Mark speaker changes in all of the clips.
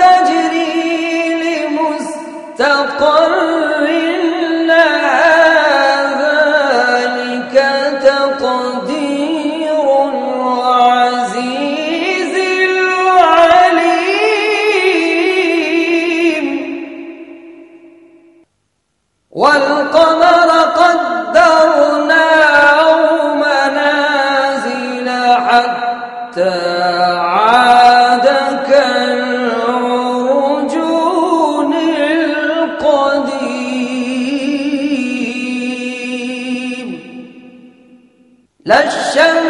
Speaker 1: تجري لمستقر لا الشمس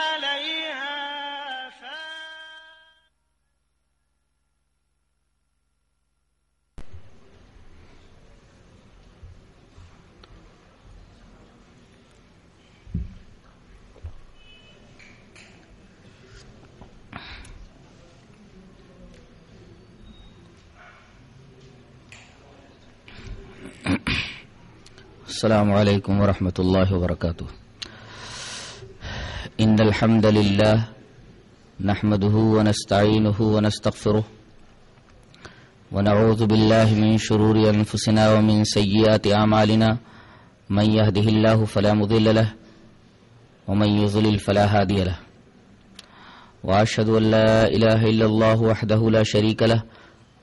Speaker 2: السلام عليكم ورحمة الله وبركاته. إن الحمد لله نحمده ونستعينه ونستغفره ونعوذ بالله من شرور أنفسنا ومن سيئات أعمالنا. من يهده الله فلا مضل له ومن يضلل فلا هادي له. وأشهد أن لا إله إلا الله وحده لا شريك له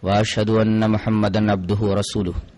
Speaker 2: وأشهد أن محمدا عبده ورسوله.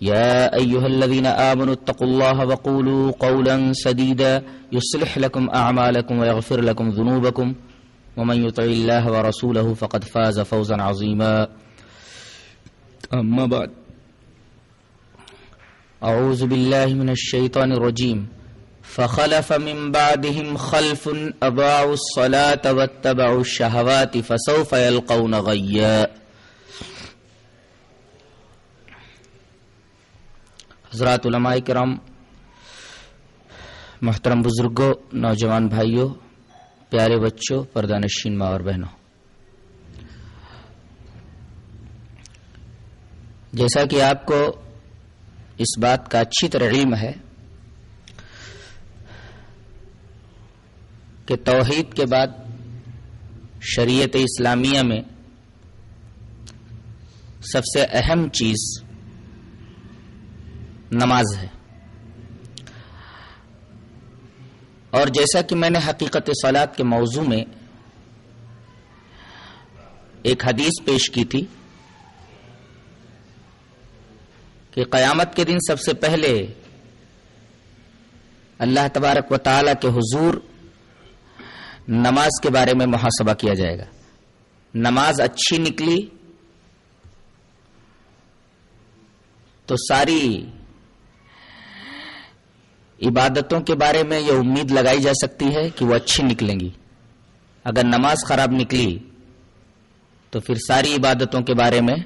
Speaker 3: يا أيها الذين آمنوا اتقوا الله وقولوا قولا سديدا يصلح لكم أعمالكم ويغفر لكم ذنوبكم. ومن يطع الله ورسوله فقد فاز فوزا عظيما. أما بعد أعوذ بالله من الشيطان الرجيم. فخلف من بعدهم خلف أضاعوا الصلاة واتبعوا الشهوات فسوف يلقون غيا. حضرات علماء کرام، محترم بزرگوں، نوجوان بھائیوں، پیارے بچوں، پردہ نشین ماں اور بہنوں۔ جیسا کہ آپ کو اس بات کا اچھی طرح علم ہے کہ توحید کے بعد شریعت اسلامیہ میں سب سے اہم چیز نماز ہے۔ اور جیسا کہ میں نے حقیقت سولاد کے موضوع میں ایک حدیث پیش کی تھی کہ قیامت کے دن سب سے پہلے اللہ تبارک و تعالی کے حضور نماز کے بارے میں محاسبہ کیا جائے گا۔ نماز اچھی نکلی تو ساری عبادتوں کے بارے میں یہ امید لگائی جا سکتی ہے کہ وہ اچھی نکلیں گی۔ اگر نماز خراب نکلی تو پھر ساری عبادتوں کے بارے میں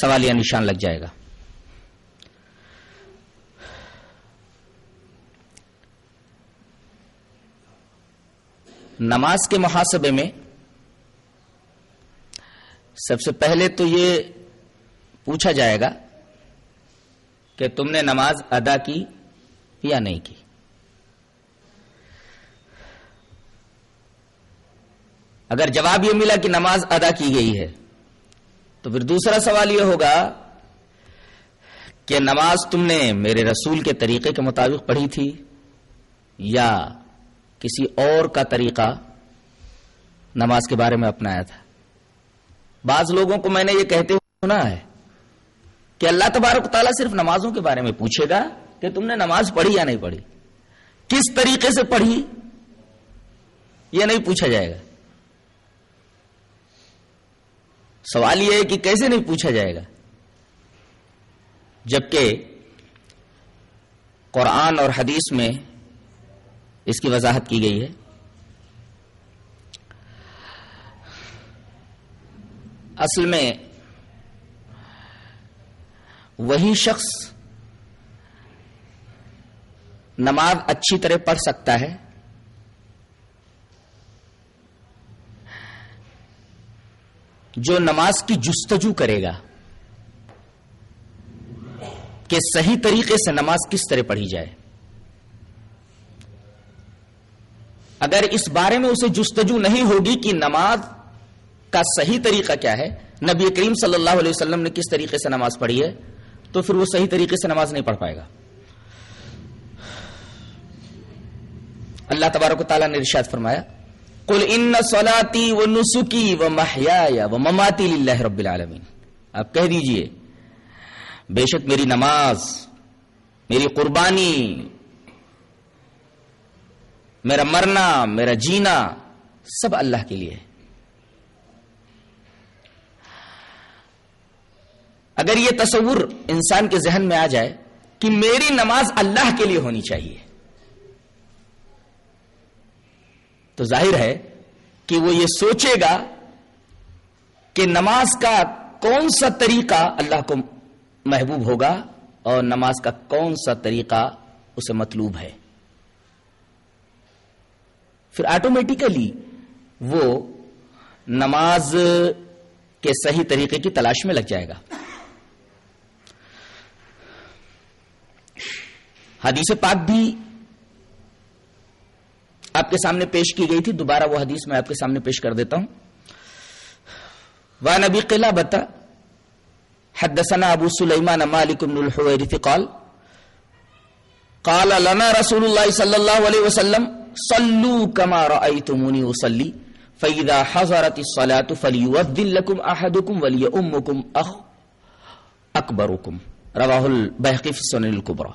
Speaker 3: سوالیہ نشان لگ جائے گا۔ نماز کے محاسبے میں سب سے پہلے تو یہ پوچھا جائے گا کہ تم نے نماز ادا کی یا نہیں کی؟ اگر جواب یہ ملا کہ نماز ادا کی گئی ہے، تو پھر دوسرا سوال یہ ہوگا کہ نماز تم نے میرے رسول کے طریقے کے مطابق پڑھی تھی یا کسی اور کا طریقہ نماز کے بارے میں اپنایا تھا؟ بعض لوگوں کو میں نے یہ کہتے ہوئے سنا ہے کہ اللہ تبارک تعالیٰ صرف نمازوں کے بارے میں پوچھے گا کہ تم نے نماز پڑھی یا نہیں پڑھی؟ کس طریقے سے پڑھی؟ یہ نہیں پوچھا جائے گا۔ سوال یہ ہے کہ کیسے نہیں پوچھا جائے گا؟ جبکہ قرآن اور حدیث میں اس کی وضاحت کی گئی ہے۔ اصل میں وہی شخص نماز اچھی طرح پڑھ سکتا ہے جو نماز کی جستجو کرے گا کہ صحیح طریقے سے نماز کس طرح پڑھی جائے۔ اگر اس بارے میں اسے جستجو نہیں ہوگی کہ نماز کا صحیح طریقہ کیا ہے، نبی کریم صلی اللہ علیہ وسلم نے کس طریقے سے نماز پڑھی ہے؟ تو پھر وہ صحیح طریقے سے نماز نہیں پڑھ پائے گا۔ اللہ تبارک و تعالیٰ نے ارشاد فرمایا، قل ان سلاتی و نسخی و محیا و مماتی اللہ رب العالمین آپ کہہ دیجیے، بے شک میری نماز، میری قربانی، میرا مرنا، میرا جینا، سب اللہ کے لیے ہے۔ اگر یہ تصور انسان کے ذہن میں آ جائے کہ میری نماز اللہ کے لیے ہونی چاہیے، تو ظاہر ہے کہ وہ یہ سوچے گا کہ نماز کا کون سا طریقہ اللہ کو محبوب ہوگا اور نماز کا کون سا طریقہ اسے مطلوب ہے۔ پھر آٹومیٹیکلی وہ نماز کے صحیح طریقے کی تلاش میں لگ جائے گا۔ حدیث پاک بھی آپ کے سامنے پیش کی گئی تھی۔ دوبارہ وہ حدیث میں آپ کے سامنے پیش کر دیتا ہوں۔ وہ نبی قلعہ بتا حدثنا ابو سلیمان مالک بن الحویرث قال قال لنا رسول الله صلى الله عليه وسلم صلوا كما رأيتموني أصلي فإذا حضرت الصلاة فليؤذن لكم أحدكم وليؤمكم أخ أكبركم رواه البيهقي في السنن الكبرى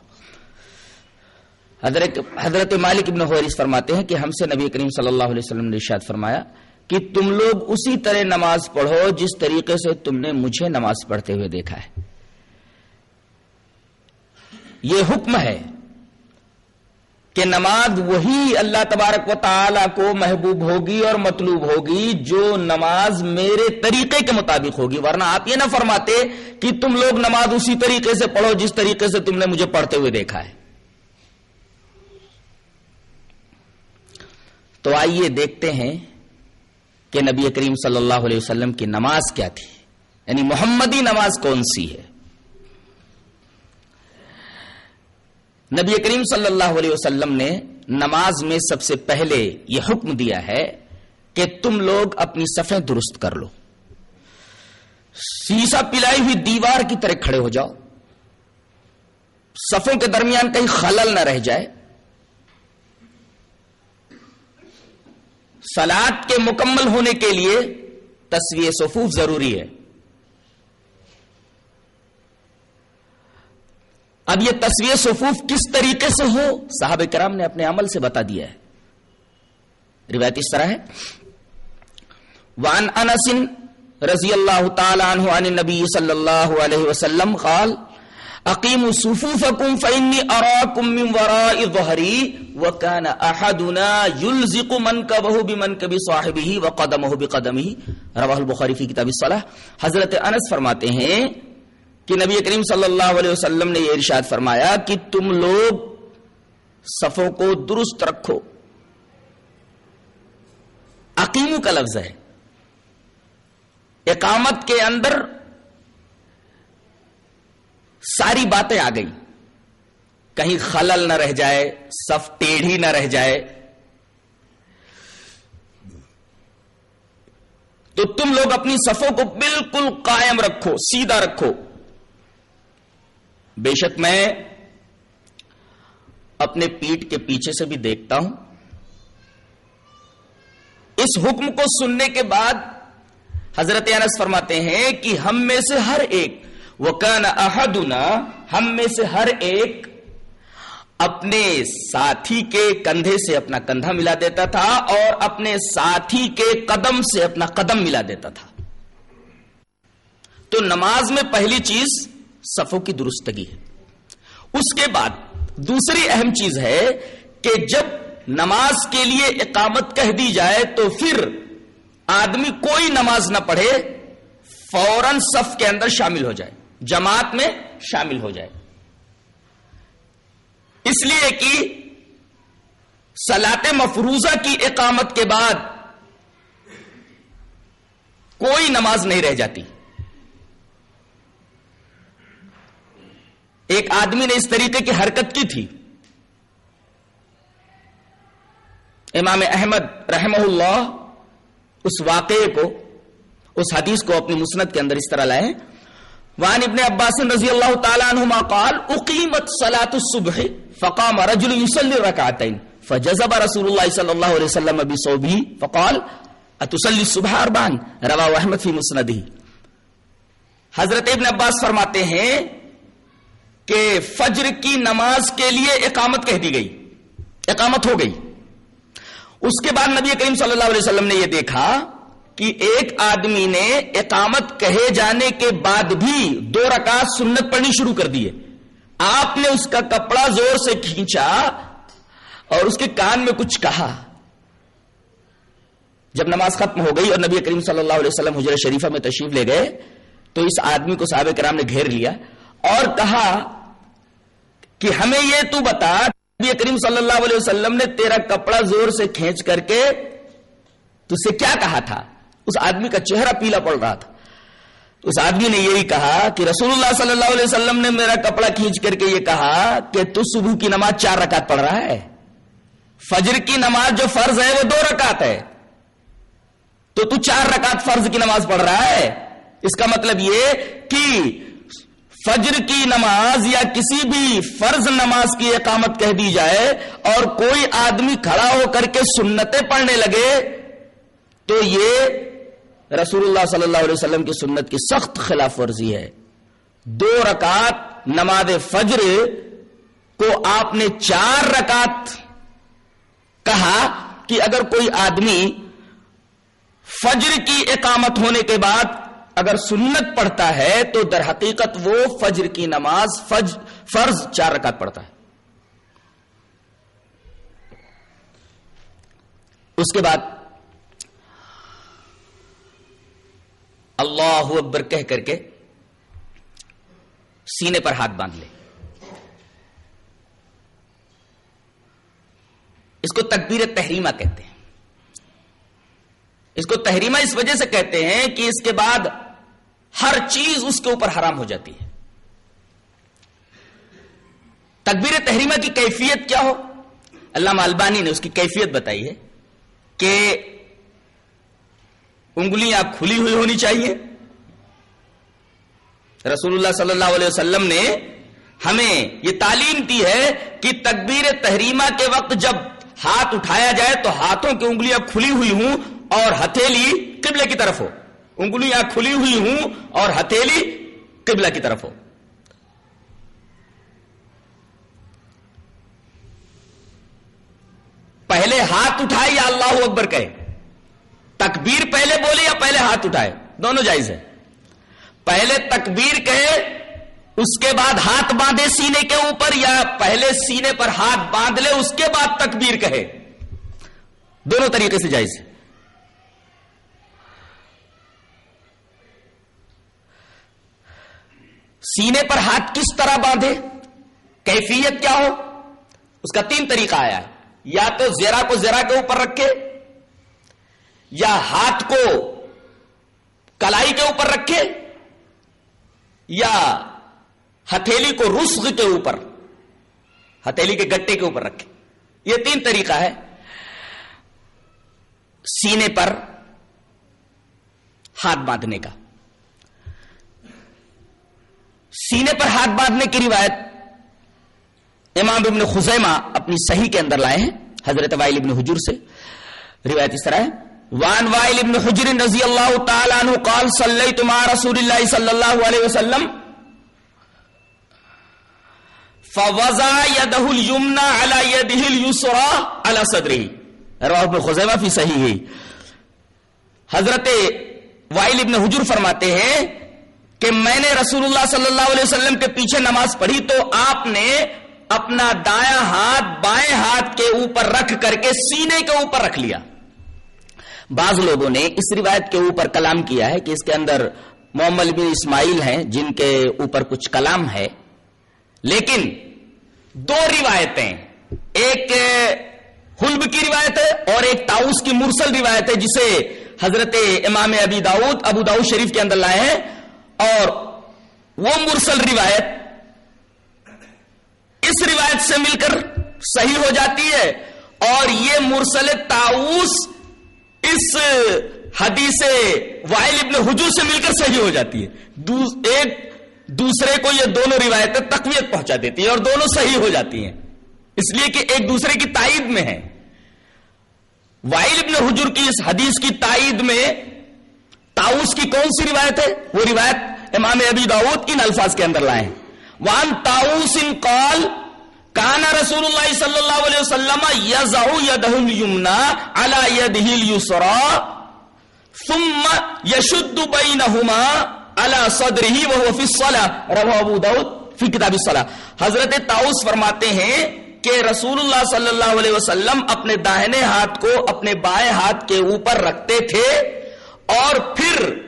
Speaker 3: حضرت حضرت مالک ابن حویرث فرماتے ہیں کہ ہم سے نبی کریم صلی اللہ علیہ وسلم نے ارشاد فرمایا کہ تم لوگ اسی طرح نماز پڑھو جس طریقے سے تم نے مجھے نماز پڑھتے ہوئے دیکھا ہے۔ یہ حکم ہے کہ نماز وہی اللہ تبارک و تعالی کو محبوب ہوگی اور مطلوب ہوگی جو نماز میرے طریقے کے مطابق ہوگی۔ ورنہ آپ یہ نہ فرماتے کہ تم لوگ نماز اسی طریقے سے پڑھو جس طریقے سے تم نے مجھے پڑھتے ہوئے دیکھا ہے۔ تو آئیے دیکھتے ہیں کہ نبی کریم صلی اللہ علیہ وسلم کی نماز کیا تھی۔ یعنی محمدی نماز کون سی ہے؟ نبی کریم صلی اللہ علیہ وسلم نے نماز میں سب سے پہلے یہ حکم دیا ہے کہ تم لوگ اپنی صفیں درست کر لو۔ سیسا پلائی ہوئی دیوار کی طرح کھڑے ہو جاؤ۔ صفوں کے درمیان کہیں خلل نہ رہ جائے۔ سلاد کے مکمل ہونے کے لیے تصویر صفوف ضروری ہے۔ اب یہ تصویر صفوف کس طریقے سے ہو؟ صاحب کرام نے اپنے عمل سے بتا دیا ہے۔ روایت اس طرح ہے۔ وان انس رضی اللہ تعالی عنہ عن النبی صلی اللہ علیہ وسلم قال اقیموا صفوفکم فانی اراکم من وراء ظهری وکان احدنا یلزق منکبه بمنکب صاحبه وقدمه بقدمه. رواه البخاری فی کتاب الصلاة. حضرت انس فرماتے ہیں کہ نبی کریم صلی اللہ علیہ وسلم نے یہ ارشاد فرمایا کہ تم لوگ صفوں کو درست رکھو. عقیمو کا لفظ ہے. اقامت کے اندر ساری باتیں آ گئی کہیں خلل نہ رہ جائے، صف ٹیڑھی نہ رہ جائے۔ تو تم لوگ اپنی صفوں کو بالکل قائم رکھو، سیدھا رکھو۔ بے شک میں اپنے پیٹ کے پیچھے سے بھی دیکھتا ہوں۔ اس حکم کو سننے کے بعد حضرت انس فرماتے ہیں کہ ہم میں سے ہر ایک وہ کن احدنا، ہم میں سے ہر ایک اپنے ساتھی کے کندھے سے اپنا کندھا ملا دیتا تھا اور اپنے ساتھی کے قدم سے اپنا قدم ملا دیتا تھا۔ تو نماز میں پہلی چیز صفوں کی درستگی ہے۔ اس کے بعد دوسری اہم چیز ہے کہ جب نماز کے لیے اقامت کہہ دی جائے تو پھر آدمی کوئی نماز نہ پڑھے، فوراً صف کے اندر شامل ہو جائے۔ جماعت میں شامل ہو جائے۔ اس لیے کہ سلاط مفروضہ کی اقامت کے بعد کوئی نماز نہیں رہ جاتی۔ ایک آدمی نے اس طریقے کی حرکت کی تھی۔ امام احمد رحمہ اللہ اس واقعے کو، اس حدیث کو اپنی مسنت کے اندر اس طرح لائے وان ابن عباس رضی اللہ تعالیٰ عنہما قال، اقیمت صلاة الصبح فقام رجل يصلي ركعتين فجذب رسول الله صلى الله عليه وسلم بصوبه فقال اتصلي الصبح اربعا؟ رواه احمد في مسنده حضرت ابن عباس فرماتے ہیں کہ فجر کی نماز کے لیے اقامت کہہ دی گئی، اقامت ہو گئی۔ اس کے بعد نبی کریم صلی اللہ علیہ وسلم نے یہ دیکھا کہ ایک آدمی نے اقامت کہے جانے کے بعد بھی دو رکعت سنت پڑھنی شروع کر دیے آپ نے اس کا کپڑا زور سے کھینچا اور اس کے کان میں کچھ کہا۔ جب نماز ختم ہو گئی اور نبی کریم صلی اللہ علیہ وسلم حجر شریفہ میں تشریف لے گئے، تو اس آدمی کو صحابہ کرام نے گھیر لیا اور کہا کہ ہمیں یہ تو بتا، نبی کریم صلی اللہ علیہ وسلم نے تیرا کپڑا زور سے کھینچ کر کے تجھ سے کیا کہا تھا؟ اس آدمی کا چہرہ پیلا پڑ رہا تھا۔ اس آدمی نے یہی کہا کہ رسول اللہ صلی اللہ علیہ وسلم نے میرا کپڑا کھینچ کر کے یہ کہا کہ تو صبح کی نماز چار رکعت پڑھ رہا ہے۔ فجر کی نماز جو فرض ہے وہ دو رکعت ہے۔ تو تو چار رکعت فرض کی نماز پڑھ رہا ہے۔ اس کا مطلب یہ کہ فجر کی نماز یا کسی بھی فرض نماز کی اقامت کہہ دی جائے اور کوئی آدمی کھڑا ہو کر کے سنتیں پڑھنے لگے تو یہ رسول اللہ صلی اللہ علیہ وسلم کی سنت کی سخت خلاف ورزی ہے۔ دو رکعت نماز فجر کو آپ نے چار رکعت کہا کہ اگر کوئی آدمی فجر کی اقامت ہونے کے بعد اگر سنت پڑھتا ہے تو در حقیقت وہ فجر کی نماز فج، فرض چار رکعت پڑھتا ہے۔ اس کے بعد اللہ اکبر کہہ کر کے سینے پر ہاتھ باندھ لے۔ اس کو تکبیر تحریمہ کہتے ہیں۔ اس کو تحریمہ اس وجہ سے کہتے ہیں کہ اس کے بعد ہر چیز اس کے اوپر حرام ہو جاتی ہے۔ تکبیر تحریمہ کی کیفیت کیا ہو؟ علامہ البانی نے اس کی کیفیت بتائی ہے کہ انگلیاں کھلی ہوئی ہونی چاہیے۔ رسول اللہ صلی اللہ علیہ وسلم نے ہمیں یہ تعلیم دی ہے کہ تکبیر تحریمہ کے وقت جب ہاتھ اٹھایا جائے تو ہاتھوں کی انگلیاں کھلی ہوئی ہوں اور ہتھیلی قبلے کی طرف ہو۔ انگلیاں کھلی ہوئی ہوں اور ہتھیلی قبلہ کی طرف ہو۔ پہلے ہاتھ اٹھائے یا اللہ اکبر کہے۔ تکبیر پہلے بولے یا پہلے ہاتھ اٹھائے؟ دونوں جائز ہے پہلے تکبیر کہے، اس کے بعد ہاتھ باندھے سینے کے اوپر یا پہلے سینے پر ہاتھ باندھ لے، اس کے بعد تکبیر کہے۔ دونوں طریقے سے جائز ہے سینے پر ہاتھ کس طرح باندھے؟ کیفیت کیا ہو؟ اس کا تین طریقہ آیا ہے۔ یا تو زیرا کو زیرا کے اوپر رکھے یا ہاتھ کو کلائی کے اوپر رکھے یا ہتھیلی کو رسغ کے اوپر، ہتھیلی کے گٹے کے اوپر رکھے۔ یہ تین طریقہ ہے۔ سینے پر ہاتھ باندھنے کا۔ سینے پر ہاتھ باندھنے کی روایت امام ابن خزیمہ اپنی صحیح کے اندر لائے ہیں، حضرت وائل ابن حجر سے۔ روایت اس طرح ہے۔ وان وائل ابن حجر رضی اللہ تعالی عنہ قال صلیت مع رسول اللہ صلی اللہ علیہ وسلم فوضع يده اليمنى على يده اليسرى على صدره رواه ابن خزیمہ فی صحیح حضرت وائل ابن حجر فرماتے ہیں کہ میں نے رسول اللہ صلی اللہ علیہ وسلم کے پیچھے نماز پڑھی تو آپ نے اپنا دایاں ہاتھ بائیں ہاتھ کے اوپر رکھ کر کے سینے کے اوپر رکھ لیا۔ بعض لوگوں نے اس روایت کے اوپر کلام کیا ہے کہ اس کے اندر محمد بن اسماعیل ہیں، جن کے اوپر کچھ کلام ہے۔ لیکن دو روایتیں، ایک حلب کی روایت ہے اور ایک تاؤس کی مرسل روایت ہے، جسے حضرت امام ابی داؤد، ابو داؤد شریف کے اندر لائے ہیں۔ اور وہ مرسل روایت اس روایت سے مل کر صحیح ہو جاتی ہے۔ اور یہ مرسل تاؤس اس حدیث وائل ابن حجو سے مل کر صحیح ہو جاتی ہے۔ ایک دوسرے کو یہ دونوں روایتیں تقویت پہنچا دیتی ہیں اور دونوں صحیح ہو جاتی ہیں۔ اس لیے کہ ایک دوسرے کی تائید میں ہے وائل ابن حجر کی اس حدیث کی تائید میں تاؤس کی کون سی روایت ہے؟ وہ روایت امام ابی داود ان الفاظ کے اندر لائے وان تاؤس ان قال کانا رسول اللہ صلی اللہ علیہ وسلم یزع یدہ الیمنا علی یدہ الیسرا ثم یشد بینہما علی صدرہ وهو فی الصلاة، رواه ابو داود فی کتاب الصلاة۔ حضرت تاؤس فرماتے ہیں کہ رسول اللہ صلی اللہ علیہ وسلم اپنے داہنے ہاتھ کو اپنے بائیں ہاتھ کے اوپر رکھتے تھے اور پھر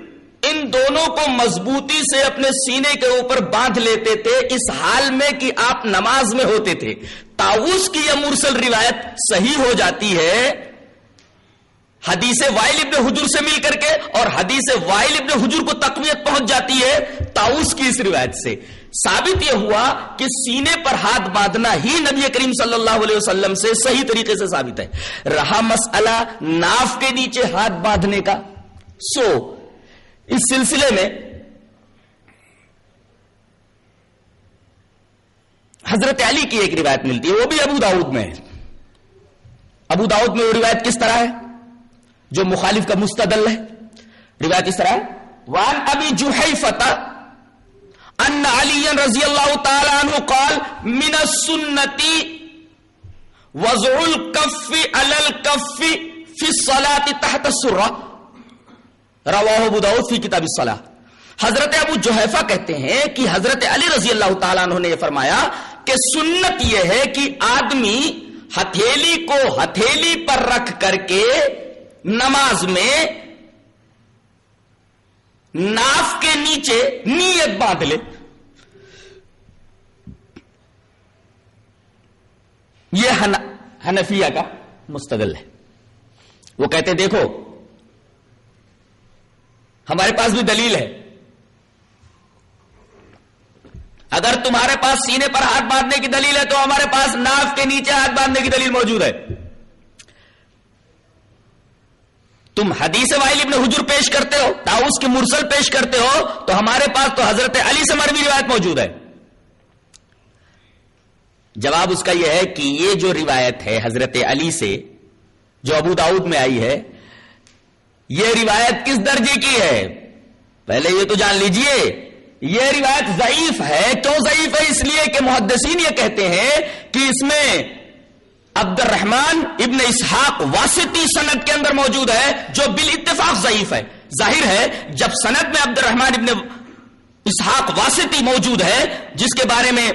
Speaker 3: ان دونوں کو مضبوطی سے اپنے سینے کے اوپر باندھ لیتے تھے، اس حال میں کہ آپ نماز میں ہوتے تھے۔ تاؤس کی یہ مرسل روایت صحیح ہو جاتی ہے۔ حدیث وائل ابن حجر سے مل کر کے اور حدیث وائل ابن حجر کو تقویت پہنچ جاتی ہے تاؤس کی اس روایت سے۔ ثابت یہ ہوا کہ سینے پر ہاتھ باندھنا ہی نبی کریم صلی اللہ علیہ وسلم سے صحیح طریقے سے ثابت ہے۔ رہا مسئلہ ناف کے نیچے ہاتھ باندھنے کا۔ سو اس سلسلے میں حضرت علی کی ایک روایت ملتی ہے، وہ بھی ابو داؤد میں ہے۔ ابو داؤد میں وہ روایت کس طرح ہے؟ جو مخالف کا مستدل ہے۔ روایت اس طرح ہے؟ وان ابی جوہی فتح ان علی رضی اللہ تعالی عنہ قال، من السنتی وضع الكف على الكف في الصلاة تحت السرہ رواہ ابو داؤد فی کتاب الصلاة۔ حضرت ابو جوہیفہ کہتے ہیں کہ حضرت علی رضی اللہ تعالیٰ عنہ نے یہ فرمایا کہ سنت یہ ہے کہ آدمی ہتھیلی کو ہتھیلی پر رکھ کر کے نماز میں ناف کے نیچے نیت باندھ لے۔ یہ حنفیہ کا مستقل ہے۔ وہ کہتے دیکھو ہمارے پاس بھی دلیل ہے۔ اگر تمہارے پاس سینے پر ہاتھ باندھنے کی دلیل ہے تو ہمارے پاس ناف کے نیچے ہاتھ باندھنے کی دلیل موجود ہے۔ تم حدیث وائل ابن حجر پیش کرتے ہو، تاؤس کی مرسل پیش کرتے ہو، تو ہمارے پاس تو حضرت علی سے مروی روایت موجود ہے۔ جواب اس کا یہ ہے کہ یہ جو روایت ہے حضرت علی سے، جو ابو داؤد میں آئی ہے یہ روایت کس درجے کی ہے؟ پہلے یہ تو جان لیجیے، یہ روایت ضعیف ہے۔ کیوں ضعیف ہے؟ اس لیے کہ محدثین یہ کہتے ہیں کہ اس میں عبد الرحمان ابن اسحاق واسطی سند کے اندر موجود ہے، جو بال اتفاق ضعیف ہے۔ ظاہر ہے، جب سند میں عبد الرحمان ابن اسحاق واسطی موجود ہے، جس کے بارے میں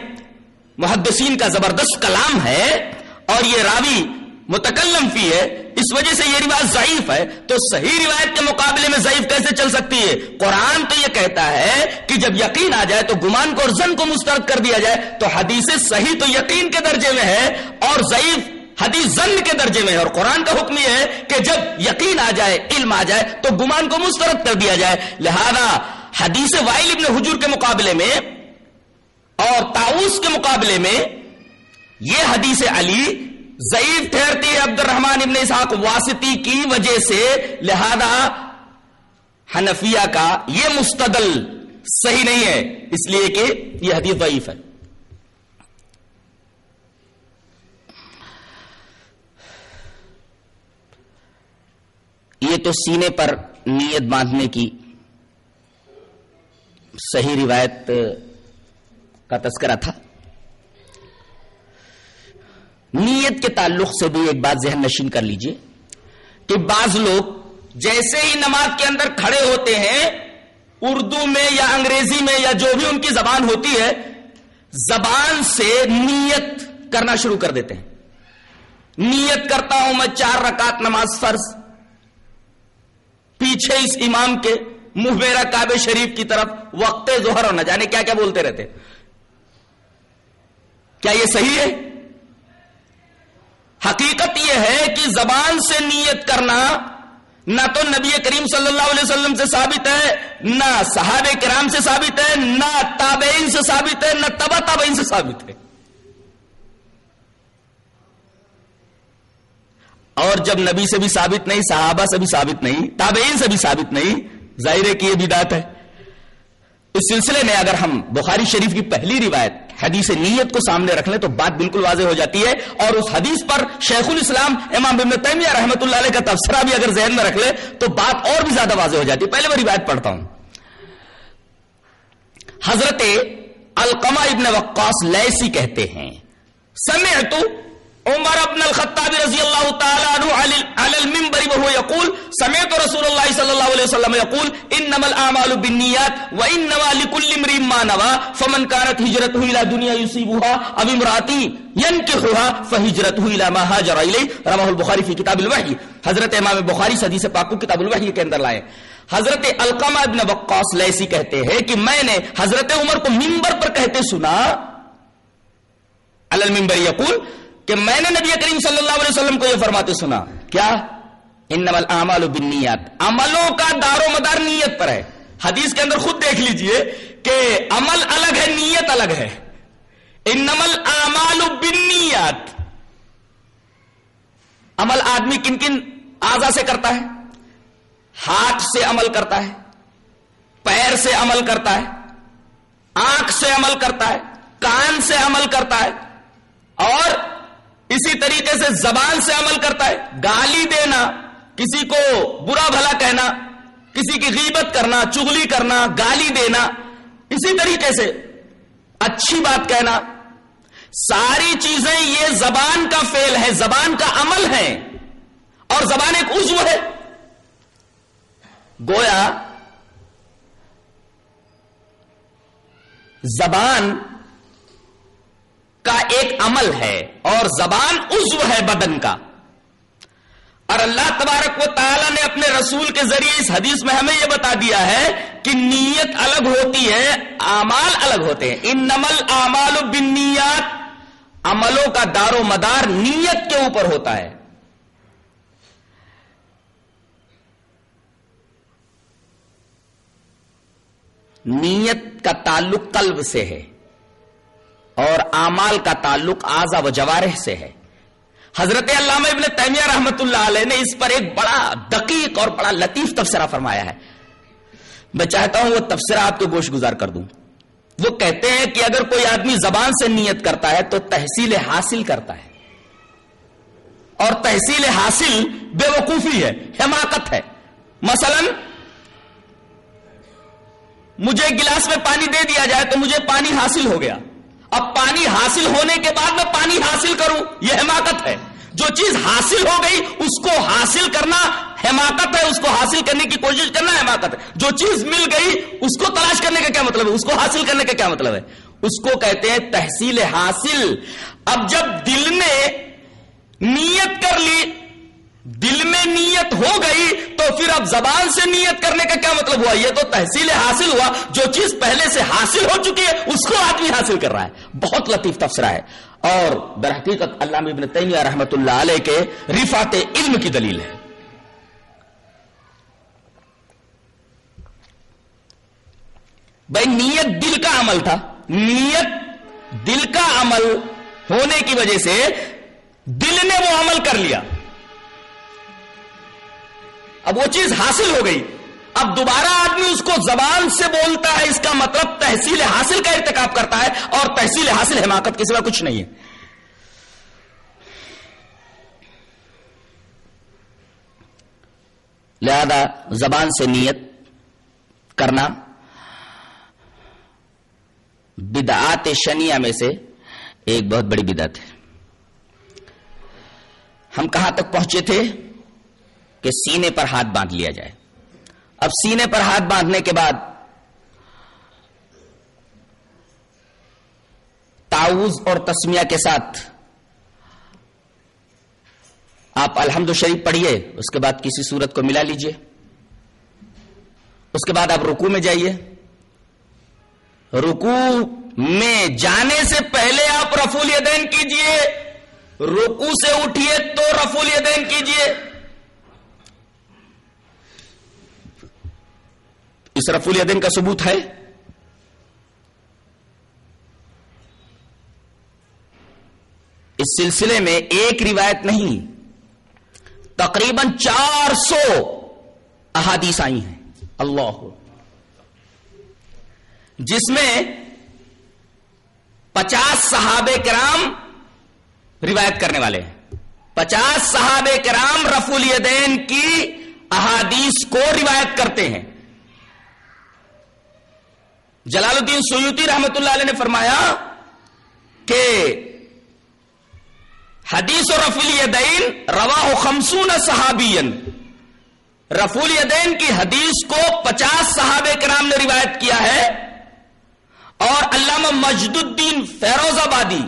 Speaker 3: محدثین کا زبردست کلام ہے، اور یہ راوی متکلم فی ہے اس وجہ سے یہ روایت ضعیف ہے تو صحیح روایت کے مقابلے میں ضعیف کیسے چل سکتی ہے؟ قرآن تو یہ کہتا ہے کہ جب یقین آ جائے تو گمان کو اور زن کو مسترد کر دیا جائے تو حدیث صحیح تو یقین کے درجے میں ہے اور ضعیف حدیث زن کے درجے میں ہے اور قرآن کا حکم یہ ہے کہ جب یقین آ جائے، علم آ جائے تو گمان کو مسترد کر دیا جائے۔ لہذا حدیث وائل ابن حجور کے مقابلے میں اور تاؤس کے مقابلے میں یہ حدیث علی ضعیف ٹھہرتی ہے عبد الرحمان ابن اسحاق، واسطی کی وجہ سے، لہذا حنفیہ کا یہ مستدل صحیح نہیں ہے، اس لیے کہ یہ حدیث ضعیف ہے۔ یہ تو سینے پر نیت باندھنے کی صحیح روایت کا تذکرہ تھا۔ نیت کے تعلق سے بھی ایک بات ذہن نشین کر لیجیے کہ بعض لوگ جیسے ہی نماز کے اندر کھڑے ہوتے ہیں، اردو میں یا انگریزی میں یا جو بھی ان کی زبان ہوتی ہے، زبان سے نیت کرنا شروع کر دیتے ہیں۔ نیت کرتا ہوں میں چار رکعت نماز فرض، پیچھے اس امام کے منہ میرا کعبے شریف کی طرف وقت ظہر اور نہ جانے کیا کیا بولتے رہتے۔ کیا یہ صحیح ہے؟ حقیقت یہ ہے کہ زبان سے نیت کرنا نہ تو نبی کریم صلی اللہ علیہ وسلم سے ثابت ہے، نہ صحابہ کرام سے ثابت ہے، نہ تابعین سے ثابت ہے، نہ تبا تابعین سے ثابت ہے۔ اور جب نبی سے بھی ثابت نہیں، صحابہ سے بھی ثابت نہیں، تابعین سے بھی ثابت نہیں، ظاہر ہے کہ یہ بھی بات ہے۔ اس سلسلے میں اگر ہم بخاری شریف کی پہلی روایت حدیث نیت کو سامنے رکھ لیں تو بات بالکل واضح ہو جاتی ہے اور اس حدیث پر شیخ الاسلام امام ابن تیمیہ رحمۃ اللہ علیہ کا تبصرہ بھی اگر ذہن میں رکھ لے تو بات اور بھی زیادہ واضح ہو جاتی ہے۔ پہلے میں روایت پڑھتا ہوں۔ حضرت القما ابن وقاص لیسی کہتے ہیں، سمعت عمر ابن الخطاب رضی اللہ تعالی عنہ علی المنبر وهو يقول سمعت رسول الله صلى الله عليه وسلم يقول انما الاعمال بالنيات وانما لكل امرئ ما نوى فمن كانت هجرته الى دنيا يصيبها او امراه ينكحها فهجرته الى ما هاجر اليه رواه البخاري في كتاب الوحي حضرت امام بخاری حدیث پاک کو کتاب الوحی کے اندر لائے۔ حضرت القمہ ابن وقاص لیسی کہتے ہیں کہ میں نے حضرت عمر کو منبر پر کہتے سنا۔ علی المنبر یقول کہ میں نے نبی کریم صلی اللہ علیہ وسلم کو یہ فرماتے سنا، کیا؟ ان نمل اعمال بنیات عملوں کا دار و مدار نیت پر ہے۔ حدیث کے اندر خود دیکھ لیجیے کہ عمل الگ ہے، نیت الگ ہے۔ ان نمل اعمال بنیات عمل آدمی کن کن آزا سے کرتا ہے؟ ہاتھ سے عمل کرتا ہے، پیر سے عمل کرتا ہے، آنکھ سے عمل کرتا ہے، کان سے عمل کرتا ہے اور اسی طریقے سے زبان سے عمل کرتا ہے۔ گالی دینا، کسی کو برا بھلا کہنا، کسی کی غیبت کرنا چگلی کرنا، گالی دینا، اسی طریقے سے اچھی بات کہنا۔ ساری چیزیں یہ زبان کا فیل ہے، زبان کا عمل ہے۔ اور زبان ایک عزو ہے۔ گویا، زبان کا ایک عمل ہے اور زبان عزو ہے بدن کا۔ اور اللہ تبارک و تعالی نے اپنے رسول کے ذریعے اس حدیث میں ہمیں یہ بتا دیا ہے کہ نیت الگ ہوتی ہے، اعمال الگ ہوتے ہیں۔ ان نمل اعمال بنیات عملوں کا دار و مدار نیت کے اوپر ہوتا ہے۔ نیت کا تعلق قلب سے ہے۔ اور اعمال کا تعلق آزا و جوارح سے ہے۔ حضرت علامہ ابن تیمیہ رحمت اللہ علیہ نے اس پر ایک بڑا دقیق اور بڑا لطیف تبصرہ فرمایا ہے۔ میں چاہتا ہوں وہ تبصرہ آپ کو گوش گزار کر دوں۔ وہ کہتے ہیں کہ اگر کوئی آدمی زبان سے نیت کرتا ہے تو تحصیل حاصل کرتا ہے۔ اور تحصیل حاصل بے وقوفی ہے، حماقت ہے۔ مثلا، مجھے گلاس میں پانی دے دیا جائے تو مجھے پانی حاصل ہو گیا۔ اب پانی حاصل ہونے کے بعد میں پانی حاصل کروں، یہ حماقت ہے۔ جو چیز حاصل ہو گئی، اس کو حاصل کرنا حماقت ہے، اس کو حاصل کرنے کی کوشش کرنا حماقت ہے۔ جو چیز مل گئی، اس کو تلاش کرنے کا کیا مطلب ہے؟ اس کو حاصل کرنے کا کیا مطلب ہے؟ اس کو کہتے ہیں تحصیل حاصل۔ اب جب دل نے نیت کر لی دل میں نیت ہو گئی تو پھر اب زبان سے نیت کرنے کا کیا مطلب ہوا؟ یہ تو تحصیل حاصل ہوا۔ جو چیز پہلے سے حاصل ہو چکی ہے، اس کو آدمی حاصل کر رہا ہے۔ بہت لطیف تفسرہ ہے۔ اور در حقیقت علامہ ابن تیمیہ رحمت اللہ علیہ کے رفات علم کی دلیل ہے۔ بھائی، نیت دل کا عمل تھا۔ نیت دل کا عمل ہونے کی وجہ سے دل نے وہ عمل کر لیا۔ اب وہ چیز حاصل ہو گئی۔ اب دوبارہ آدمی اس کو زبان سے بولتا ہے، اس کا مطلب تحصیل حاصل کا ارتکاب کرتا ہے اور تحصیل حاصل حماقت کے سوا کچھ نہیں ہے۔ لہذا زبان سے نیت کرنا، بدعات شنیا میں سے ایک بہت بڑی بدعت ہے۔ ہم کہاں تک پہنچے تھے؟ کہ سینے پر ہاتھ باندھ لیا جائے۔ اب سینے پر ہاتھ باندھنے کے بعد تاؤز اور تسمیہ کے ساتھ آپ الحمد شریف پڑھیے، اس کے بعد کسی صورت کو ملا لیجیے۔ اس کے بعد آپ رکو میں جائیے۔ رکو میں جانے سے پہلے آپ رفول یدین کیجیے۔ رکو سے اٹھیے تو رفول یدین کیجیے۔ اس رفول یدین کا ثبوت ہے؟ اس سلسلے میں ایک روایت نہیں، تقریباً چار سو احادیث آئی ہیں۔ اللہ۔ جس میں پچاس صحابہ کرام روایت کرنے والے ہیں۔ پچاس صحابہ کرام رفول یدین کی احادیث کو روایت کرتے ہیں۔ جلال الدین سیوتی رحمت اللہ علیہ نے فرمایا کہ حدیث و رفول یدین روا خمسون صحابی رفول یدین کی حدیث کو پچاس صحابہ کرام نے روایت کیا ہے۔ اور علامہ مجد الدین فیروز آبادی،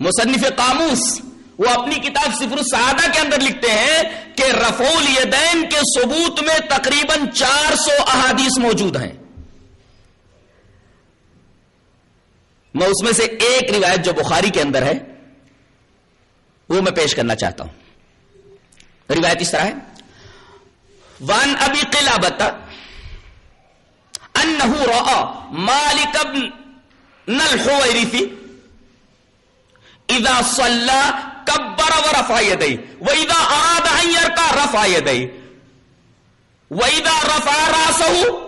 Speaker 3: مصنف قاموس، وہ اپنی کتاب سفر السعادہ کے اندر لکھتے ہیں کہ رفول یدین کے ثبوت میں تقریباً چار سو احادیث موجود ہیں۔ میں اس میں سے ایک روایت جو بخاری کے اندر ہے، وہ میں پیش کرنا چاہتا ہوں۔ روایت اس طرح ہے۔ وان ابی قلابت انه راى مالك بن الحويرث اذا صلى كبر ورفع يديه واذا اراد ان يركع رفع يديه واذا رفع راسه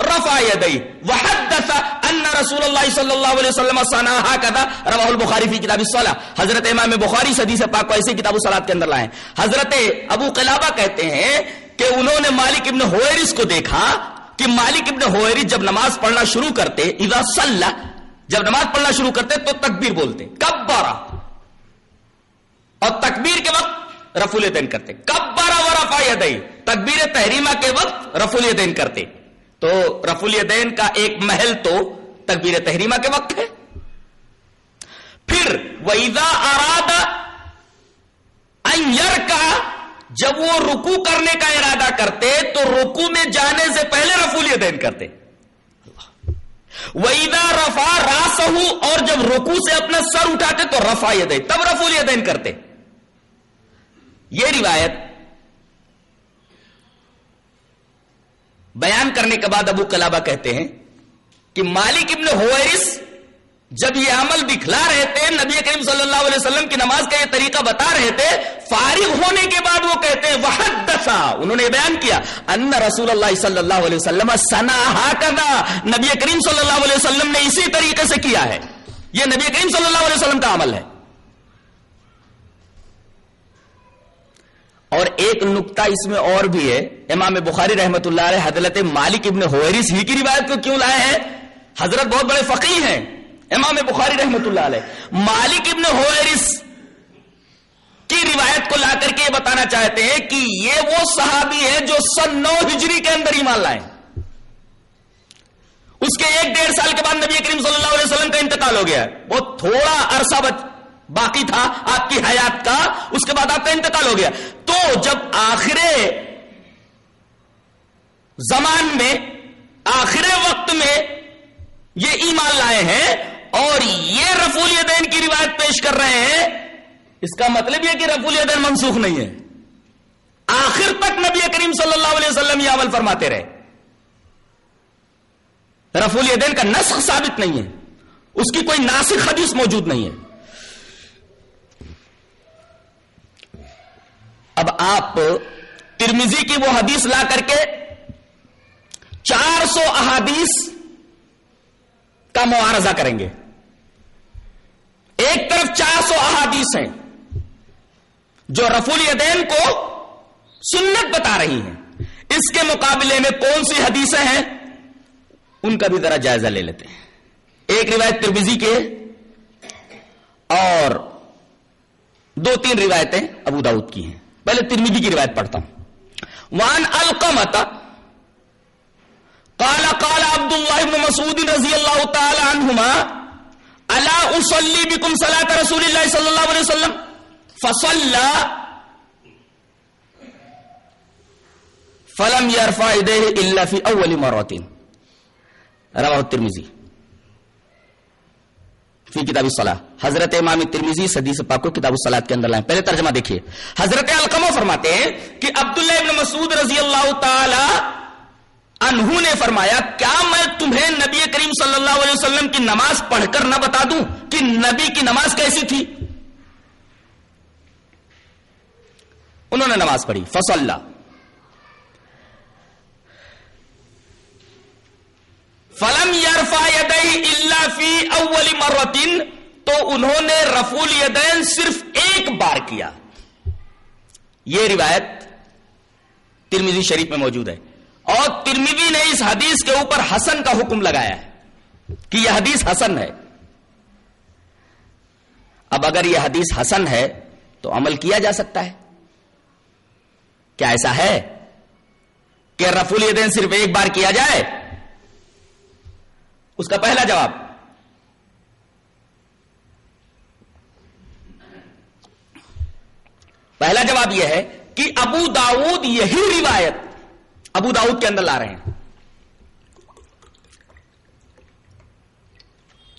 Speaker 3: رفع يديه. وحدث ان رسول الله صلی اللہ علیہ وسلم صنع هكذا. رواه البخاری فی کتاب الصلاة. حضرت امام بخاری حدیث پاک کو ایسے کتاب الصلاة کے اندر لائے حضرت ابو قلابہ کہتے ہیں کہ انہوں نے مالک ابن ہوئرس کو دیکھا کہ مالک ابن ہوئرس جب نماز پڑھنا شروع کرتے، اذا صلى جب نماز پڑھنا شروع کرتے تو تکبیر بولتے. کبارا اور تکبیر کے وقت رفول دین کرتے. کبارا و رفا یدئی تکبیر تحریمہ کے وقت رفول دین کرتے. تو رفول دین کا ایک محل تو تکبیر تحریمہ کے وقت ہے۔ پھر ویزا اراد انیر کا جب وہ رکو کرنے کا ارادہ کرتے، تو رکو میں جانے سے پہلے رفول دین کرتے۔ ویدا رفا راس اور جب رکو سے اپنا سر اٹھاتے، تو رفا دے تب رفول دین کرتے۔ یہ روایت بیان کرنے کے بعد ابو کلابا کہتے ہیں کہ مالک ابن ہوئرس جب یہ عمل دکھلا رہے تھے، نبی کریم صلی اللہ علیہ وسلم کی نماز کا یہ طریقہ بتا رہے تھے، فارغ ہونے کے بعد وہ کہتے ہیں وحد دسا انہوں نے بیان کیا ان رسول اللہ صلی اللہ علیہ وسلم سنا نبی کریم صلی اللہ علیہ وسلم نے اسی طریقے سے کیا ہے۔ یہ نبی کریم صلی اللہ علیہ وسلم کا عمل ہے۔ اور ایک نقطہ اس میں اور بھی ہے۔ امام بخاری رحمت اللہ علیہ حضرت مالک ابن ہوئرس ہی کی روایت کو کیوں لائے ہیں؟ حضرت بہت بڑے فقی ہیں۔ امام بخاری رحمت اللہ علیہ۔ مالک ابن ہوئرس کی روایت کو لا کر کے یہ بتانا چاہتے ہیں کہ یہ وہ صحابی ہے جو سن نو ہجری کے اندر ایمان لائے۔ اس کے ایک ڈیڑھ سال کے بعد نبی کریم صلی اللہ علیہ وسلم کا انتقال ہو گیا۔ بہت تھوڑا عرصہ بچ باقی تھا آپ کی حیات کا، اس کے بعد آپ کا انتقال ہو گیا۔ تو جب آخر زمان میں، آخر وقت میں یہ ایمان لائے ہیں اور یہ رفول دین کی روایت پیش کر رہے ہیں، اس کا مطلب یہ کہ رفول دین منسوخ نہیں ہے۔ آخر تک نبی کریم صلی اللہ علیہ وسلم یہ عمل فرماتے رہے۔ رفول دین کا نسخ ثابت نہیں ہے۔ اس کی کوئی ناسخ حدیث موجود نہیں ہے۔ اب آپ ترمیزی کی وہ حدیث لا کر کے چار سو احادیث کا معارضہ کریں گے۔ ایک طرف چار سو احادیث ہیں جو رفول یدین کو سنت بتا رہی ہیں۔ اس کے مقابلے میں کون سی حدیثیں ہیں؟ ان کا بھی ذرا جائزہ لے لیتے ہیں۔ ایک روایت ترمیزی کے اور دو تین روایتیں ابو داؤد کی ہیں۔ پہلے ترمیدی کی روایت پڑھتا ہوں۔ وان القمت قال قال عبد الله بن مسعود رضی اللہ تعالی عنہما الا اصلي بكم صلاه رسول الله صلی اللہ علیہ وسلم؟ فصلى، فلم يرفع يديه الا في اول مره رواه الترمذي۔ فی کتاب الصلاح حضرت امام ترمیزی حدیث پاک کو کتاب الصلاح کے اندر لائیں۔ پہلے ترجمہ دیکھیے۔ حضرت القمہ فرماتے ہیں کہ عبداللہ ابن مسعود رضی اللہ تعالی انہوں نے فرمایا، کیا میں تمہیں نبی کریم صلی اللہ علیہ وسلم کی نماز پڑھ کر نہ بتا دوں کہ نبی کی نماز کیسی تھی؟ انہوں نے نماز پڑھی۔ فصل فلم یارفا اللہ فی اول مرتن تو انہوں نے رفول یدین صرف ایک بار کیا۔ یہ روایت ترمیزی شریف میں موجود ہے۔ اور ترمیزی نے اس حدیث کے اوپر حسن کا حکم لگایا ہے کہ یہ حدیث حسن ہے۔ اب اگر یہ حدیث حسن ہے، تو عمل کیا جا سکتا ہے؟ کیا ایسا ہے کہ رفول یدین صرف ایک بار کیا جائے؟ اس کا پہلا جواب۔ پہلا جواب یہ ہے کہ ابو داؤد یہی روایت ابو داؤد کے اندر لا رہے ہیں۔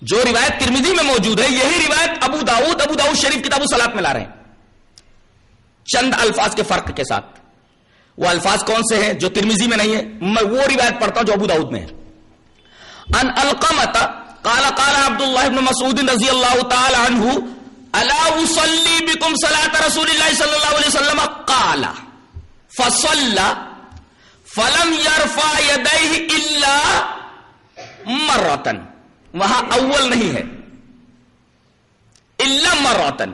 Speaker 3: جو روایت ترمیدی میں موجود ہے، یہی روایت ابو داؤد ابو داؤد شریف کتاب سلاد میں لا رہے ہیں۔ چند الفاظ کے فرق کے ساتھ۔ وہ الفاظ کون سے ہیں جو ترمیزی میں نہیں ہے میں وہ روایت پڑھتا ہوں جو ابو داؤد میں ہے۔ ان القمت، قال قال عبد الله بن مسعود رضی اللہ تعالی عنہ، الا اصلي بكم صلاه رسول الله صلی اللہ علیہ وسلم، قال فصلى فلم يرفع يديه الا مرتن، وہاں اول نہیں ہے، الا مرتن۔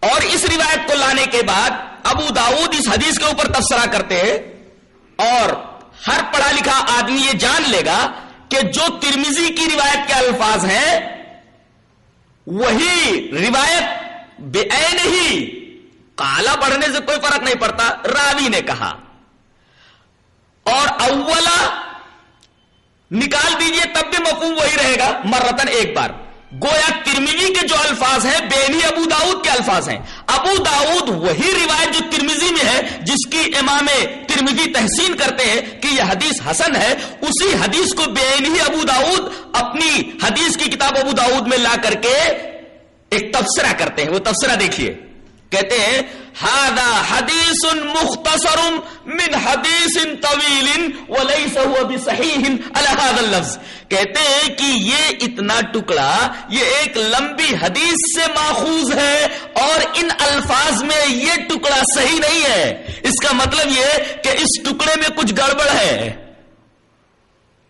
Speaker 3: اور اس روایت کو لانے کے بعد ابو داود اس حدیث کے اوپر تبصرہ کرتے ہیں اور ہر پڑھا لکھا آدمی یہ جان لے گا کہ جو ترمیزی کی روایت کے الفاظ ہیں، وہی روایت بے ہی کالا پڑھنے سے کوئی فرق نہیں پڑتا، راوی نے کہا۔ اور اولا نکال دیجیے، تب بھی مفہوم وہی رہے گا، مرتن ایک بار۔ گویا ترمیزی کے جو الفاظ ہیں بینی ابو داود کے الفاظ ہیں۔ ابو داود وہی روایت جو ترمیزی میں ہے، جس کی امام ترمیزی تحسین کرتے ہیں کہ یہ حدیث حسن ہے، اسی حدیث کو بے ہی ابو داود اپنی حدیث کی کتاب ابو داود میں لا کر کے ایک تبصرہ کرتے ہیں۔ وہ تبصرہ دیکھیے۔ کہتے ہیں ہادا حدیث مختصر من حدیث طویل وليس هو بصحیح هذا اللفظ. کہتے ہیں کہ یہ اتنا ٹکڑا، یہ ایک لمبی حدیث سے ماخوذ ہے اور ان الفاظ میں یہ ٹکڑا صحیح نہیں ہے۔ اس کا مطلب یہ کہ اس ٹکڑے میں کچھ گڑبڑ ہے۔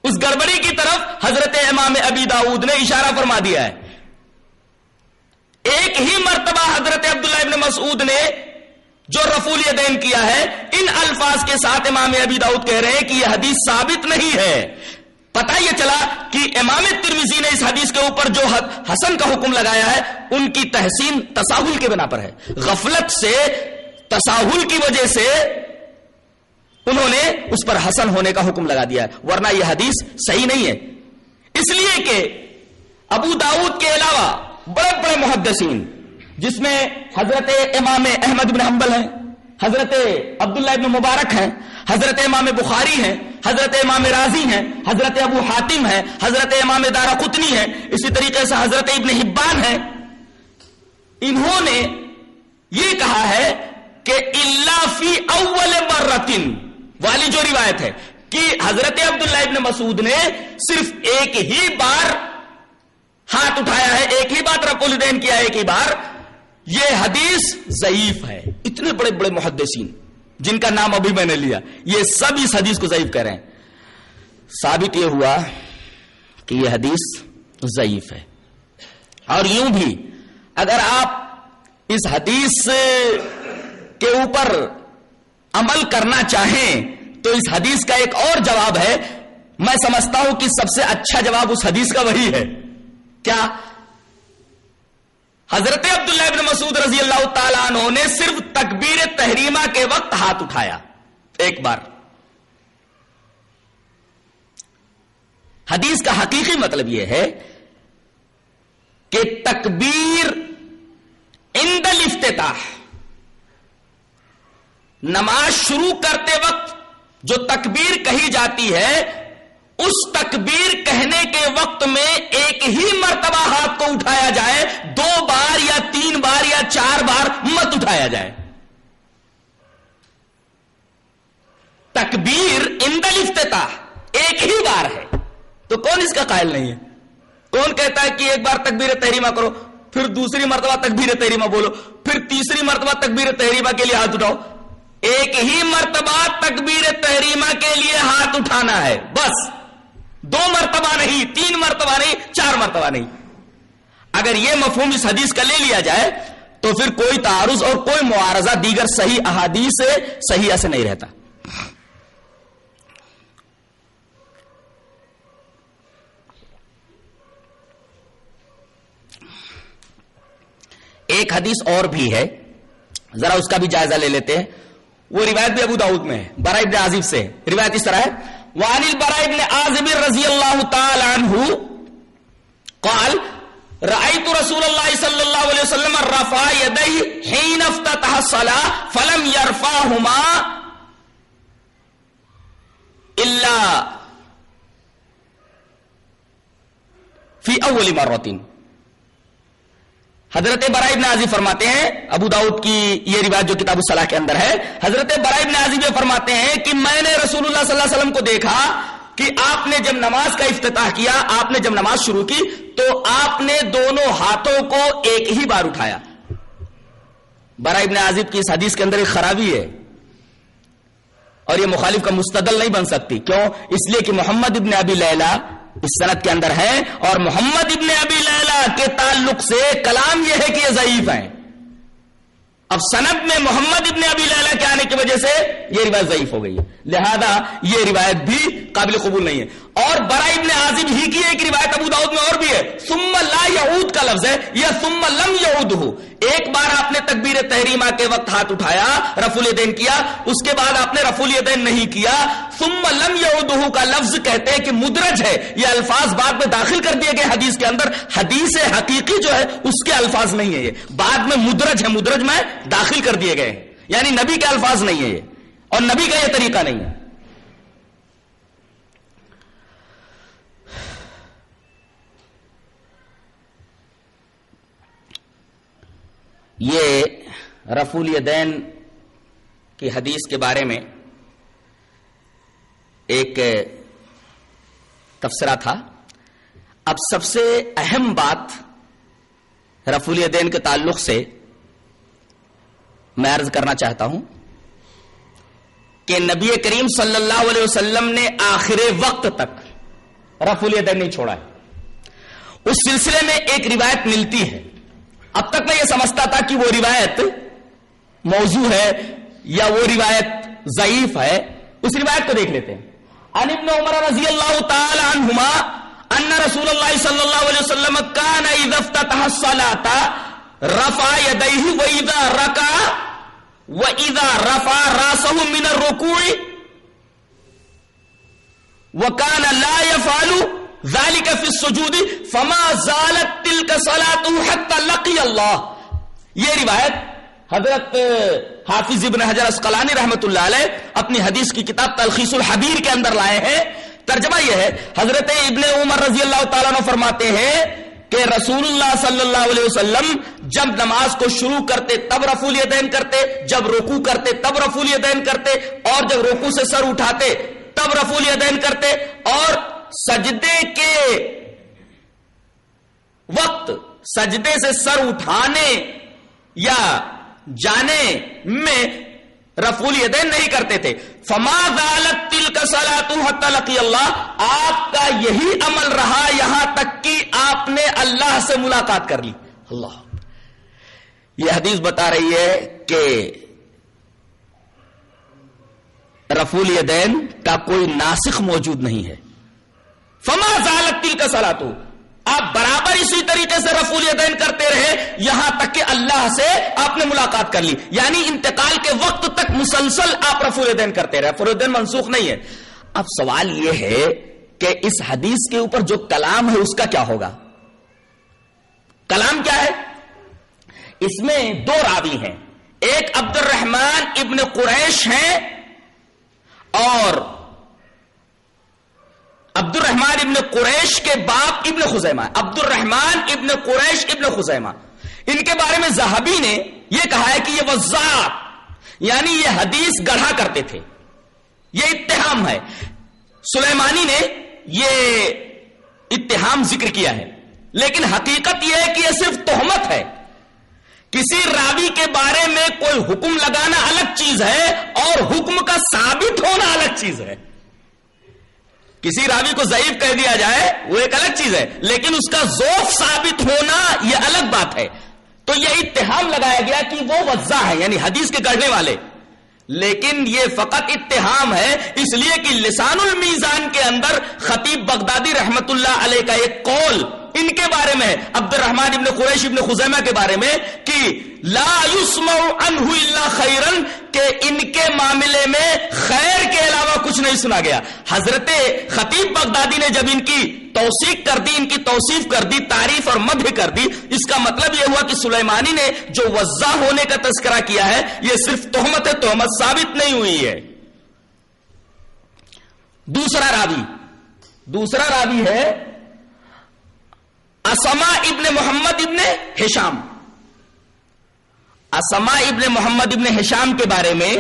Speaker 3: اس گڑبڑی کی طرف حضرت امام ابی داود نے اشارہ فرما دیا ہے۔ ایک ہی مرتبہ حضرت عبداللہ ابن مسعود نے جو رفول دین کیا ہے، ان الفاظ کے ساتھ امام ابی داؤد کہہ رہے ہیں کہ یہ حدیث ثابت نہیں ہے۔ پتا یہ چلا کہ امام ترمیزی نے اس حدیث کے اوپر جو حسن کا حکم لگایا ہے، ان کی تحسین تساہل کے بنا پر ہے۔ غفلت سے تساہل کی وجہ سے انہوں نے اس پر حسن ہونے کا حکم لگا دیا ہے۔ ورنہ یہ حدیث صحیح نہیں ہے۔ اس لیے کہ ابو داود کے علاوہ بڑے بڑے محدثین، جس میں حضرت امام احمد بن حنبل ہیں، حضرت عبداللہ ابن مبارک ہیں، حضرت امام بخاری ہیں، حضرت امام راضی ہیں، حضرت ابو حاتم ہیں، حضرت امام دارا قطنی ہیں، اسی طریقے سے حضرت ابن حبان ہیں۔ انہوں نے یہ کہا ہے کہ اللہ فی اول مرتن، والی جو روایت ہے، کہ حضرت عبداللہ ابن مسعود نے صرف ایک ہی بار ہاتھ اٹھایا ہے، ایک ہی بات رب الدین کیا ایک ہی بار، یہ حدیث ضعیف ہے۔ اتنے بڑے بڑے محدثین، جن کا نام ابھی میں نے لیا، یہ سب اس حدیث کو ضعیف کر رہے ہیں۔ ثابت یہ ہوا کہ یہ حدیث ضعیف ہے۔ اور یوں بھی، اگر آپ اس حدیث کے اوپر عمل کرنا چاہیں، تو اس حدیث کا ایک اور جواب ہے۔ میں سمجھتا ہوں کہ سب سے اچھا جواب اس حدیث کا وہی ہے۔ کیا حضرت عبداللہ ابن مسعود رضی اللہ تعالیٰ عنہ نے صرف تکبیر تحریمہ کے وقت ہاتھ اٹھایا؟ ایک بار. حدیث کا حقیقی مطلب یہ ہے کہ تکبیر اندل افتتاح نماز شروع کرتے وقت جو تکبیر کہی جاتی ہے اس تکبیر کہنے کے وقت میں ایک ہی مرتبہ ہاتھ کو اٹھایا جائے، دو بار یا تین بار یا چار بار مت اٹھایا جائے۔ تکبیر اندل افتتاح ایک ہی بار ہے۔ تو کون اس کا قائل نہیں ہے؟ کون کہتا ہے کہ ایک بار تکبیر تحریمہ کرو، پھر دوسری مرتبہ تکبیر تحریمہ بولو، پھر تیسری مرتبہ تکبیر تحریمہ کے لیے ہاتھ اٹھاؤ۔ ایک ہی مرتبہ تکبیر تحریمہ کے لیے ہاتھ اٹھانا ہے، بس۔ دو مرتبہ نہیں، تین مرتبہ نہیں، چار مرتبہ نہیں۔ اگر یہ مفہوم اس حدیث کا لے لیا جائے، تو پھر کوئی تعارض اور کوئی معارضہ دیگر صحیح احادیث سے صحیح ایسے نہیں رہتا۔ ایک حدیث اور بھی ہے، ذرا اس کا بھی جائزہ لے لیتے ہیں۔ وہ روایت بھی ابو داؤد میں ہے، برائے ابن عظیب سے۔ روایت اس طرح ہے وعن البراء بن عازب رضی اللہ تعالی عنہ قال رأيت رسول الله صلى الله عليه وسلم رفع يديه حين افتتح الصلاة فلم يرفعهما إلا في أول مرة. حضرت برائے ابن عازی فرماتے ہیں، ابو داؤد کی یہ روایت جو کتاب الصلاح کے اندر ہے، حضرت برائے ابن عازی یہ فرماتے ہیں کہ میں نے رسول اللہ صلی اللہ علیہ وسلم کو دیکھا کہ آپ نے جب نماز کا افتتاح کیا، آپ نے جب نماز شروع کی، تو آپ نے دونوں ہاتھوں کو ایک ہی بار اٹھایا۔ برائے ابن عازب کی اس حدیث کے اندر ایک خرابی ہے۔ اور یہ مخالف کا مستدل نہیں بن سکتی۔ کیوں؟ اس لیے کہ محمد ابن ابی لیلا اس صنعت کے اندر ہے اور محمد ابن ابی لیلا کے تعلق سے کلام یہ ہے کہ یہ ضعیف ہیں۔ اب صنعت میں محمد ابن ابی لیلا کے آنے کی وجہ سے یہ روایت ضعیف ہو گئی ہے۔ لہذا یہ روایت بھی قابل قبول نہیں ہے۔ اور برا ابن عازب ہی کی ایک روایت ابو داؤد میں اور بھی ہے۔ ثم لا یعود کا لفظ ہے۔ یا ثم لم یعود ہو ایک بار آپ نے تکبیر تحریمہ کے وقت ہاتھ اٹھایا رفول دین کیا، اس کے بعد آپ نے رفول دین نہیں کیا۔ ثم لم یعود کا لفظ کہتے ہیں کہ مدرج ہے۔ یہ الفاظ بعد میں داخل کر دیے گئے حدیث کے اندر۔ حدیث حقیقی جو ہے، اس کے الفاظ نہیں ہے یہ۔ بعد میں مدرج ہے، مدرج میں داخل کر دیے گئے۔ یعنی نبی کے الفاظ نہیں ہے یہ۔ اور نبی کا یہ طریقہ نہیں ہے۔ یہ رفول دین کی حدیث کے بارے میں ایک تبصرہ تھا۔ اب سب سے اہم بات رفول دین کے تعلق سے میں عرض کرنا چاہتا ہوں کہ نبی کریم صلی اللہ علیہ وسلم نے آخر وقت تک رفول دین نہیں چھوڑا ہے۔ اس سلسلے میں ایک روایت ملتی ہے۔ اب تک میں یہ سمجھتا تھا کہ وہ روایت موضوع ہے یا وہ روایت ضعیف ہے، اس روایت کو دیکھ لیتے ہیں۔ عن ابن عمر رضی اللہ تعالی عنہما ان رسول اللہ صلی اللہ علیہ وسلم کان اذا افتتح الصلاة، رفع يديه واذا ركع واذا رفع راسه من الركوع وكان لا يفعل ذلك في السجود فما زالت تلك صلاته حتى لقي الله. یہ روایت حضرت حافظ ابن حجر اسقلانی رحمت اللہ علیہ اپنی حدیث کی کتاب تلخیص الحبیر کے اندر لائے ہیں۔ ترجمہ یہ ہے، حضرت ابن عمر رضی اللہ تعالیٰ نے فرماتے ہیں کہ رسول اللہ صلی اللہ علیہ وسلم جب نماز کو شروع کرتے تب رفول دین کرتے، جب رکو کرتے تب رفول دین کرتے، اور جب رکو سے سر اٹھاتے تب رفول دین کرتے، اور سجدے کے وقت سجدے سے سر اٹھانے یا جانے میں رفول دین نہیں کرتے تھے۔ فما ذالت تل کا سلا اللہ آپ کا یہی عمل رہا یہاں تک کہ آپ نے اللہ سے ملاقات کر لی۔ اللہ۔ یہ حدیث بتا رہی ہے کہ رفول دین کا کوئی ناسخ موجود نہیں ہے۔ فما ذالت تل کا سلا آپ برابر اسی طریقے سے رفول دین کرتے رہے، یہاں تک کہ اللہ سے آپ نے ملاقات کر لی. یعنی انتقال کے وقت تک مسلسل آپ رفول دین کرتے رہے. رفول دین منسوخ نہیں ہے. اب سوال یہ ہے کہ اس حدیث کے اوپر جو کلام ہے، اس کا کیا ہوگا؟ کلام کیا ہے؟ اس میں دو راوی ہیں. ایک عبد الرحمان ابن قریش ہیں اور عبد الرحمان ابن قریش کے باپ ابن خزیمہ عبد الرحمان ابن قریش ابن خزیمہ۔ ان کے بارے میں زہبی نے یہ کہا ہے کہ یہ وزار یعنی یہ حدیث گڑھا کرتے تھے۔ یہ اتحام ہے۔ سلیمانی نے یہ اتحام ذکر کیا ہے۔ لیکن حقیقت یہ ہے کہ یہ صرف تہمت ہے۔ کسی راوی کے بارے میں کوئی حکم لگانا الگ چیز ہے اور حکم کا ثابت ہونا الگ چیز ہے۔ کسی راوی کو ضعیف کہہ دیا جائے، وہ ایک الگ چیز ہے، لیکن اس کا ذوف ثابت ہونا یہ الگ بات ہے۔ تو یہ اتحام لگایا گیا کہ وہ وزا ہے یعنی حدیث کے گڑھنے والے۔ لیکن یہ فقط اتحام ہے، اس لیے کہ لسان المیزان کے اندر خطیب بغدادی رحمت اللہ علیہ کا ایک قول ان کے بارے میں عبد الرحمان ابن قریش ابن خزیمہ کے بارے میں کہ لا يسمع عنہ الا خیرن، کہ ان کے معاملے میں خیر کے علاوہ کچھ نہیں سنا گیا۔ حضرت خطیب بغدادی نے جب ان کی توثیق کر دی، ان کی توصیف کر دی، تعریف اور مدح کر دی، اس کا مطلب یہ ہوا کہ سلیمانی نے جو وضاح ہونے کا تذکرہ کیا ہے، یہ صرف تہمت ہے تہمت ثابت نہیں ہوئی ہے۔ دوسرا راوی دوسرا راوی ہے اسما ابن محمد ابن ہشام۔ اسما ابن محمد ابن ہشام کے بارے میں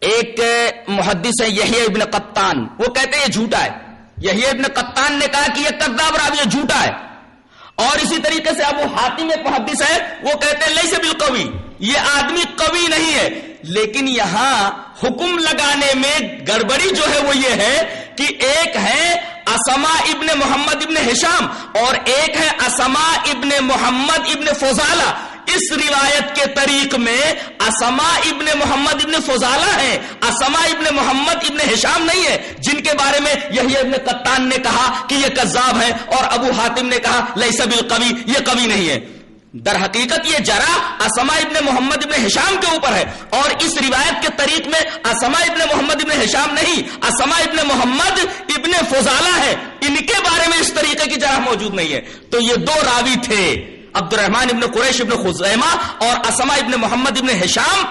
Speaker 3: ایک محدث ہے یہی ابن قطان۔ وہ کہتے ہیں یہ جھوٹا ہے۔ یہی ابن قطان نے کہا کہ یہ کرداب راوی یہ جھوٹا ہے۔ اور اسی طریقے سے ابو حاتم ایک محدث ہے وہ کہتے ہیں لئی سے بالقوی، یہ آدمی قوی نہیں ہے۔ لیکن یہاں حکم لگانے میں گڑبڑی جو ہے وہ یہ ہے کہ ایک ہے اسما ابن محمد ابن ہشام اور ایک ہے اسما ابن محمد ابن فضالہ۔ اس روایت کے طریق میں اسما ابن محمد ابن فضالہ ہے اسما ابن محمد ابن ہشام نہیں ہے جن کے بارے میں یہی ابن قطان نے کہا کہ یہ کذاب ہے اور ابو حاتم نے کہا لئی سب یہ کبھی نہیں ہے در حقیقت یہ جرا اسما ابن محمد ابن ہشام کے اوپر ہے اور اس روایت کے طریق میں اسما ابن محمد ابن ہشام نہیں اسما ابن محمد ابن فضالہ ہے۔ ان کے بارے میں اس طریقے کی جرح موجود نہیں ہے۔ تو یہ دو راوی تھے عبد الرحمان ابن قریش ابن خزیمہ اور اسما ابن محمد ابن ہشام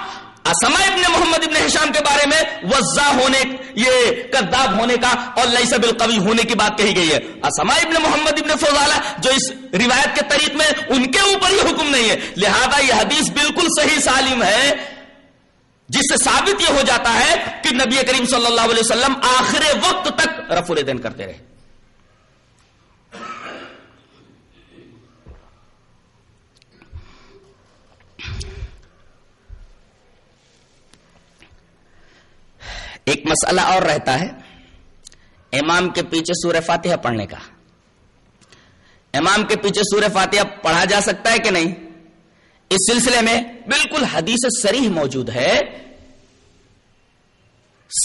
Speaker 3: اسما ابن محمد ابن ہشام کے بارے میں وزا ہونے، یہ کرداب ہونے کا اور لئیس بالقوی ہونے کی بات کہی گئی ہے۔ اسما ابن محمد ابن فضالہ جو اس روایت کے طریق میں ان کے اوپر یہ حکم نہیں ہے۔ لہذا یہ حدیث بالکل صحیح سالم ہے۔ جس سے ثابت یہ ہو جاتا ہے کہ نبی کریم صلی اللہ علیہ وسلم آخر وقت تک رف الدین کرتے رہے۔ ایک مسئلہ اور رہتا ہے امام کے پیچھے سورہ فاتحہ پڑھنے کا۔ امام کے پیچھے سورہ فاتحہ پڑھا جا سکتا ہے کہ نہیں؟ اس سلسلے میں بالکل حدیث سریح موجود ہے۔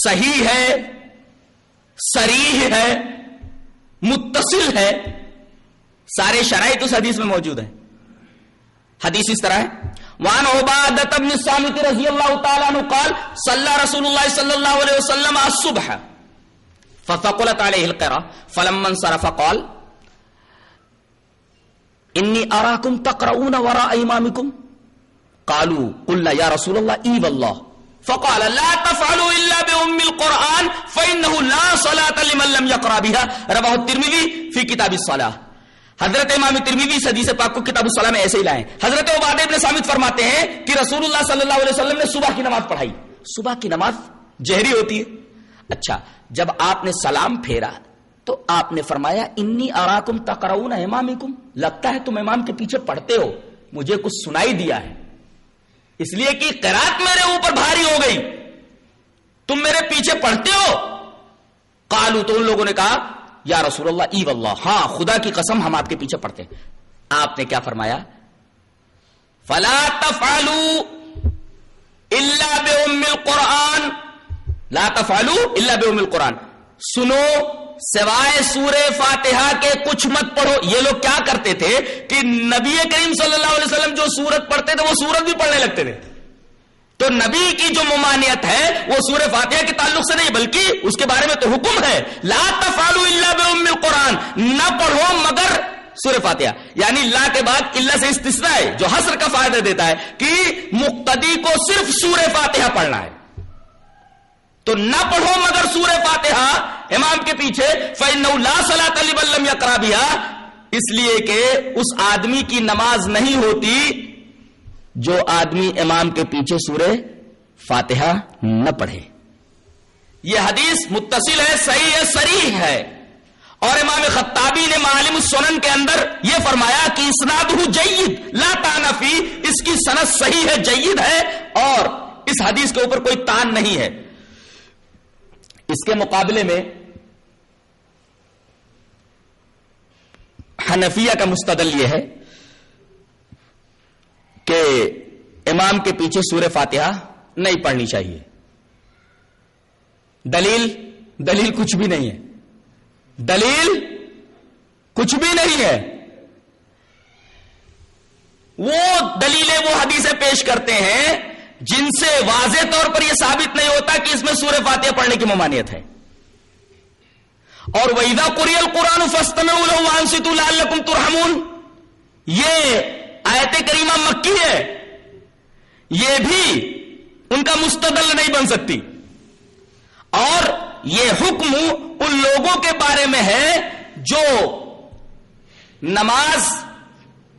Speaker 3: صحیح ہے سریح ہے، متصل ہے۔ سارے شرائط اس حدیث میں موجود ہیں۔ حدیث اس طرح ہے۔ وان عبادت بن الصامت رضی اللہ تعالی عنہ قال صلى رسول الله صلى الله عليه وسلم الصبح. فثقلت عليه القراء فلما انصرف قال انی اراکم تقرؤون وراء امامکم قالوا قلنا یا رسول اللہ ای واللہ فقال لا تفعلوا إلا بأم القرآن فإنه لا صلاة لمن لم يقرأ بها. رواه الترمذی فی کتاب الصلاة. حضرت امام ترمیوی صدیث پاک کو کتاب الصلاح میں ایسے ہی لائے حضرت عبادہ ابن سامت فرماتے ہیں کہ رسول اللہ صلی اللہ علیہ وسلم نے صبح کی نماز پڑھائی۔ صبح کی نماز جہری ہوتی ہے۔ اچھا جب آپ نے سلام پھیرا تو آپ نے فرمایا، انی اراکم تقرؤون امامکم لگتا ہے تم امام کے پیچھے پڑھتے ہو۔ مجھے کچھ سنائی دیا ہے۔ اس لیے کہ قرات میرے اوپر بھاری ہو گئی۔ تم میرے پیچھے پڑھتے ہو۔ قالو، تو ان لوگوں نے کہا یا رسول اللہ، ای واللہ ہاں خدا کی قسم ہم آپ کے پیچھے پڑھتے آپ نے کیا فرمایا؟ فلا تفعلوا الا بام القرآن۔ لا تفعلوا الا بام القرآن۔ سنو، سوائے سورہ فاتحہ کے کچھ مت پڑھو۔ یہ لوگ کیا کرتے تھے کہ نبی کریم صلی اللہ علیہ وسلم جو سورت پڑھتے تھے، وہ سورت بھی پڑھنے لگتے تھے۔ تو نبی کی جو ممانعت ہے، وہ سورہ فاتحہ کے تعلق سے نہیں، بلکہ اس کے بارے میں تو حکم ہے۔ لا تفعلوا الا بام القرآن، نہ پڑھو مگر سورہ فاتحہ۔ یعنی لا کے بعد اللہ سے استثناء ہے، جو حسر کا فائدہ دیتا ہے کہ مقتدی کو صرف سورہ فاتحہ پڑھنا ہے۔ تو نہ پڑھو مگر سورہ فاتحہ۔ امام کے پیچھے، فَإِنَّهُ لَا صَلَاةَ لِمَن لَّمْ يَقْرَأ بِهَا۔ اس لیے کہ اس آدمی کی نماز نہیں ہوتی جو آدمی امام کے پیچھے سورہ فاتحہ نہ پڑھے۔ یہ حدیث متصل ہے، صحیح ہے سریح ہے۔ اور امام خطابی نے معالم السنن کے اندر یہ فرمایا کہ اسناد جید، لا تانفی اس کی صنعت صحیح ہے، جید ہے۔ اور اس حدیث کے اوپر کوئی تان نہیں ہے۔ اس کے مقابلے میں حنفیہ کا مستدل یہ ہے۔ کہ امام کے پیچھے سورہ فاتحہ نہیں پڑھنی چاہیے۔ دلیل دلیل کچھ بھی نہیں ہے۔ دلیل کچھ بھی نہیں ہے۔ وہ دلیلیں وہ حدیثیں پیش کرتے ہیں جن سے واضح طور پر یہ ثابت نہیں ہوتا کہ اس میں سورہ فاتحہ پڑھنے کی ممانعت ہے۔ اور ویدا قریل قرآن فستم وانست الکم ترحمون۔ یہ آیت کریمہ مکی ہے۔ یہ بھی ان کا مستدل نہیں بن سکتی۔ اور یہ حکم ان لوگوں کے بارے میں ہے جو نماز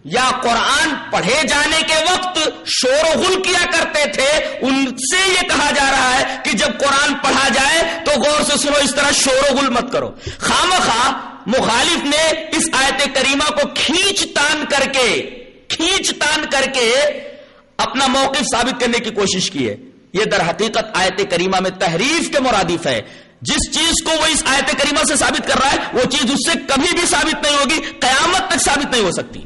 Speaker 3: یا قرآن پڑھے جانے کے وقت شور و غل کیا کرتے تھے۔ ان سے یہ کہا جا رہا ہے کہ جب قرآن پڑھا جائے تو غور سے سنو، اس طرح شور و غل مت کرو۔ خام خواہ مخالف نے اس آیت کریمہ کو کھینچ تان کر کے کھینچ تان کر کے اپنا موقف ثابت کرنے کی کوشش کی ہے۔ یہ در حقیقت آیت کریمہ میں تحریف کے مرادف ہے۔ جس چیز کو وہ اس آیت کریمہ سے ثابت کر رہا ہے، وہ چیز اس سے کبھی بھی ثابت نہیں ہوگی، قیامت تک ثابت نہیں ہو سکتی۔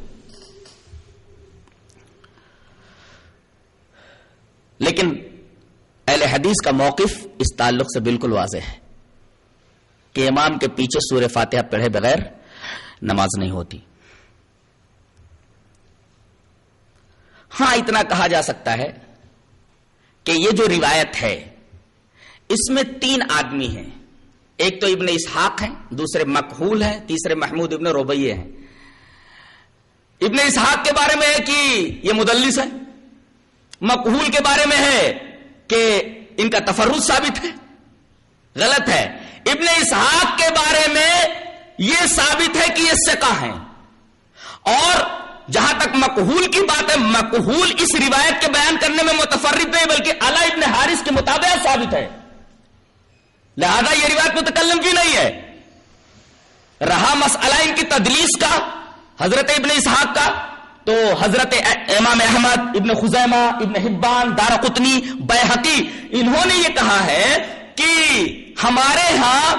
Speaker 3: لیکن اہل حدیث کا موقف اس تعلق سے بالکل واضح ہے کہ امام کے پیچھے سورہ فاتحہ پڑھے بغیر نماز نہیں ہوتی۔ ہاں اتنا کہا جا سکتا ہے کہ یہ جو روایت ہے، اس میں تین آدمی ہیں۔ ایک تو ابن اسحاق ہیں، دوسرے مقہول ہیں، تیسرے محمود ابن روبیے ہیں۔ ابن اسحاق کے بارے میں ہے کہ یہ مدلس ہے مقہول کے بارے میں ہے کہ ان کا تفرد ثابت ہے۔ غلط ہے۔ ابن اسحاق کے بارے میں یہ ثابت ہے کہ یہ سکا ہیں۔ اور جہاں تک مقہول کی بات ہے، مقہول اس روایت کے بیان کرنے میں متفرد نہیں، بلکہ اللہ ابن حارث کے مطابق ثابت ہے۔ لہذا یہ روایت متکلم بھی نہیں ہے۔ رہا مسئلہ ان کی تدلیس کا، حضرت ابن اسحاق کا، تو حضرت امام احمد، ابن خزیمہ، ابن حبان، دار قطنی بحقی انہوں نے یہ کہا ہے کہ ہمارے ہاں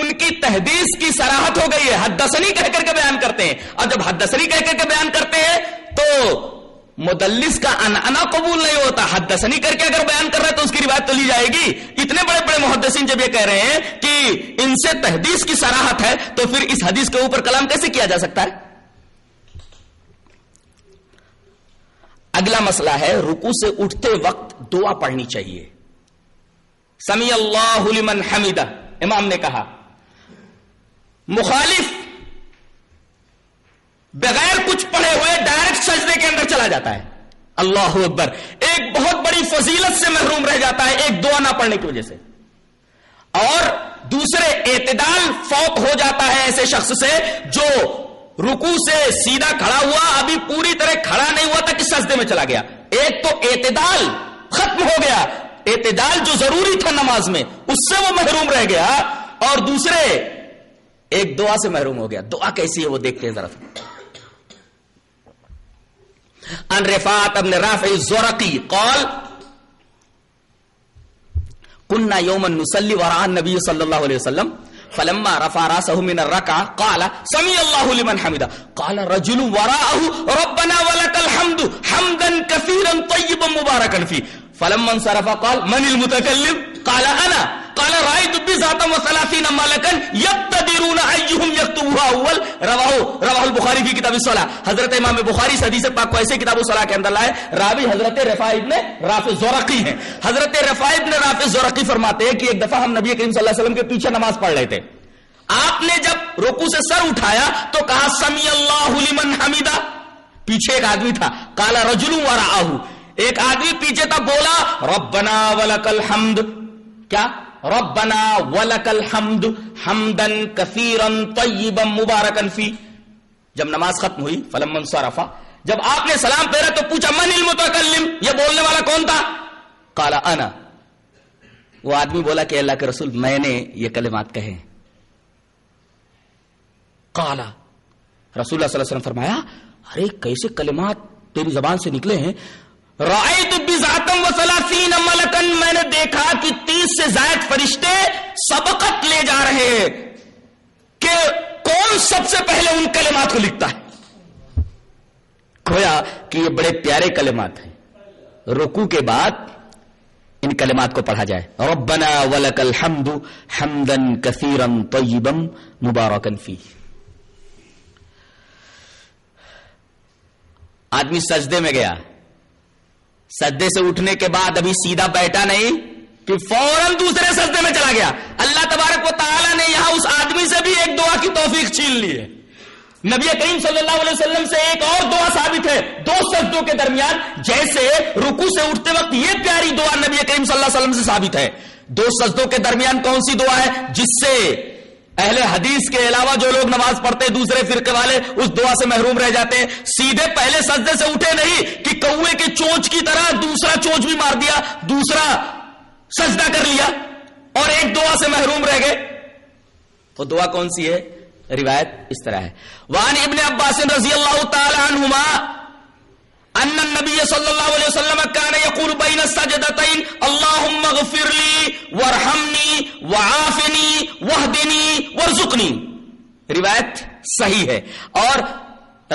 Speaker 3: ان کی تحدیث کی سراہت ہو گئی ہے۔ حدثنی کہہ کر کے بیان کرتے ہیں۔ اور جب حدثنی کہہ کر کے بیان کرتے ہیں تو مدلس کا انا قبول نہیں ہوتا۔ حدثنی کر کے اگر بیان کر رہے تو اس کی روایت تو لی جائے گی۔ اتنے بڑے بڑے محدثین جب یہ کہہ رہے ہیں کہ ان سے تحدیث کی سراہت ہے تو پھر اس حدیث کے اوپر کلام کیسے کیا جا سکتا ہے؟ اگلا مسئلہ ہے رکو سے اٹھتے وقت دعا پڑھنی چاہیے۔ سمی اللہ لمن حمیدہ۔ امام نے کہا مخالف بغیر کچھ پڑھے ہوئے ڈائریکٹ سجدے کے اندر چلا جاتا ہے۔ اللہ اکبر۔ ایک بہت بڑی فضیلت سے محروم رہ جاتا ہے ایک دعا نہ پڑھنے کی وجہ سے۔ اور دوسرے اعتدال فوت ہو جاتا ہے ایسے شخص سے جو رکو سے سیدھا کھڑا ہوا، ابھی پوری طرح کھڑا نہیں ہوا تھا کہ سجدے میں چلا گیا۔ ایک تو اعتدال ختم ہو گیا۔ اعتدال جو ضروری تھا نماز میں، اس سے وہ محروم رہ گیا۔ اور دوسرے ایک دعا سے محروم ہو گیا۔ دعا کیسی ہے وہ دیکھتے ہیں ذرا۔ ان رفات ابن رافع الزرقی قال كنا يوما نصلي وراء النبي صلى الله عليه وسلم، فلما رفع راسه من الركعه قال سمع الله لمن حمده قال، رجل وراءه، ربنا ولك الحمد، حمدا كثيرا طيبا مباركا فيه فلما انصرف قال، من المتكلم قال، انا قال رايت بذات وثلاثين ملكا يقتدرون ايهم يكتبها اول رواه رواه البخاري في كتاب الصلاه حضرت امام بخاری اس حدیث پاک کو ایسے کتاب الصلاه کے اندر لائے، راوی حضرت رفاع ابن رافع زرقی ہیں۔ حضرت رفاع ابن رافع زرقی فرماتے ہیں کہ ایک دفعہ ہم نبی کریم صلی اللہ علیہ وسلم کے پیچھے نماز پڑھ رہے تھے آپ نے جب رکو سے سر اٹھایا تو کہا سمی اللہ لمن حمیدہ۔ پیچھے ایک آدمی تھا۔ کالا رجل وراءہ ایک آدمی پیچھے تھا، بولا، ربنا ولک الحمد۔ کیا؟ ربنا ولک الحمد حمدن کثیرن طیبا مبارکن فی جب نماز ختم ہوئی، فلم منصرفا جب آپ نے سلام پھیرا تو پوچھا، من المتکلم؟ یہ بولنے والا کون تھا؟ کالا انا. وہ آدمی بولا کہ اللہ کے رسول، میں نے یہ کلمات کہے کالا رسول اللہ صلی اللہ علیہ وسلم فرمایا، ارے، کیسے کلمات تیری زبان سے نکلے ہیں؟ رائت بذاتم و سلاسین ملکن میں نے دیکھا کہ تیس سے زائد فرشتے سبقت لے جا رہے ہیں کہ کون سب سے پہلے ان کلمات کو لکھتا ہے؟ کھویا کہ یہ بڑے پیارے کلمات ہیں۔ رکو کے بعد ان کلمات کو پڑھا جائے۔ ربنا ولک الحمد حمدن کثیرن طیبم مبارکن فی آدمی سجدے میں گیا۔ سجدے سے اٹھنے کے بعد ابھی سیدھا بیٹھا نہیں کہ فوراً دوسرے سجدے میں چلا گیا۔ اللہ تبارک و تعالیٰ نے یہاں اس آدمی سے بھی ایک دعا کی توفیق چھین لی ہے۔ نبی کریم صلی اللہ علیہ وسلم سے ایک اور دعا ثابت ہے۔ دو سجدوں کے درمیان جیسے رکو سے اٹھتے وقت یہ پیاری دعا نبی کریم صلی اللہ علیہ وسلم سے ثابت ہے۔ دو سجدوں کے درمیان کون سی دعا ہے؟ جس سے اہل حدیث کے علاوہ جو لوگ نماز پڑھتے دوسرے فرقے والے، اس دعا سے محروم رہ جاتے ہیں۔ سیدھے پہلے سجدے سے اٹھے نہیں کہ کوے کے چونچ کی طرح دوسرا چونچ بھی مار دیا، دوسرا سجدہ کر لیا اور ایک دعا سے محروم رہ گئے۔ وہ دعا کون سی ہے؟ روایت اس طرح ہے۔ وان ابن عباس رضی اللہ تعالی عنہما ان النبی صلی اللہ علیہ وسلم کان یقول بین السجدتین اللهم اغفر لی وارحمنی وعافنی واهدنی وارزقنی روایت صحیح ہے۔ اور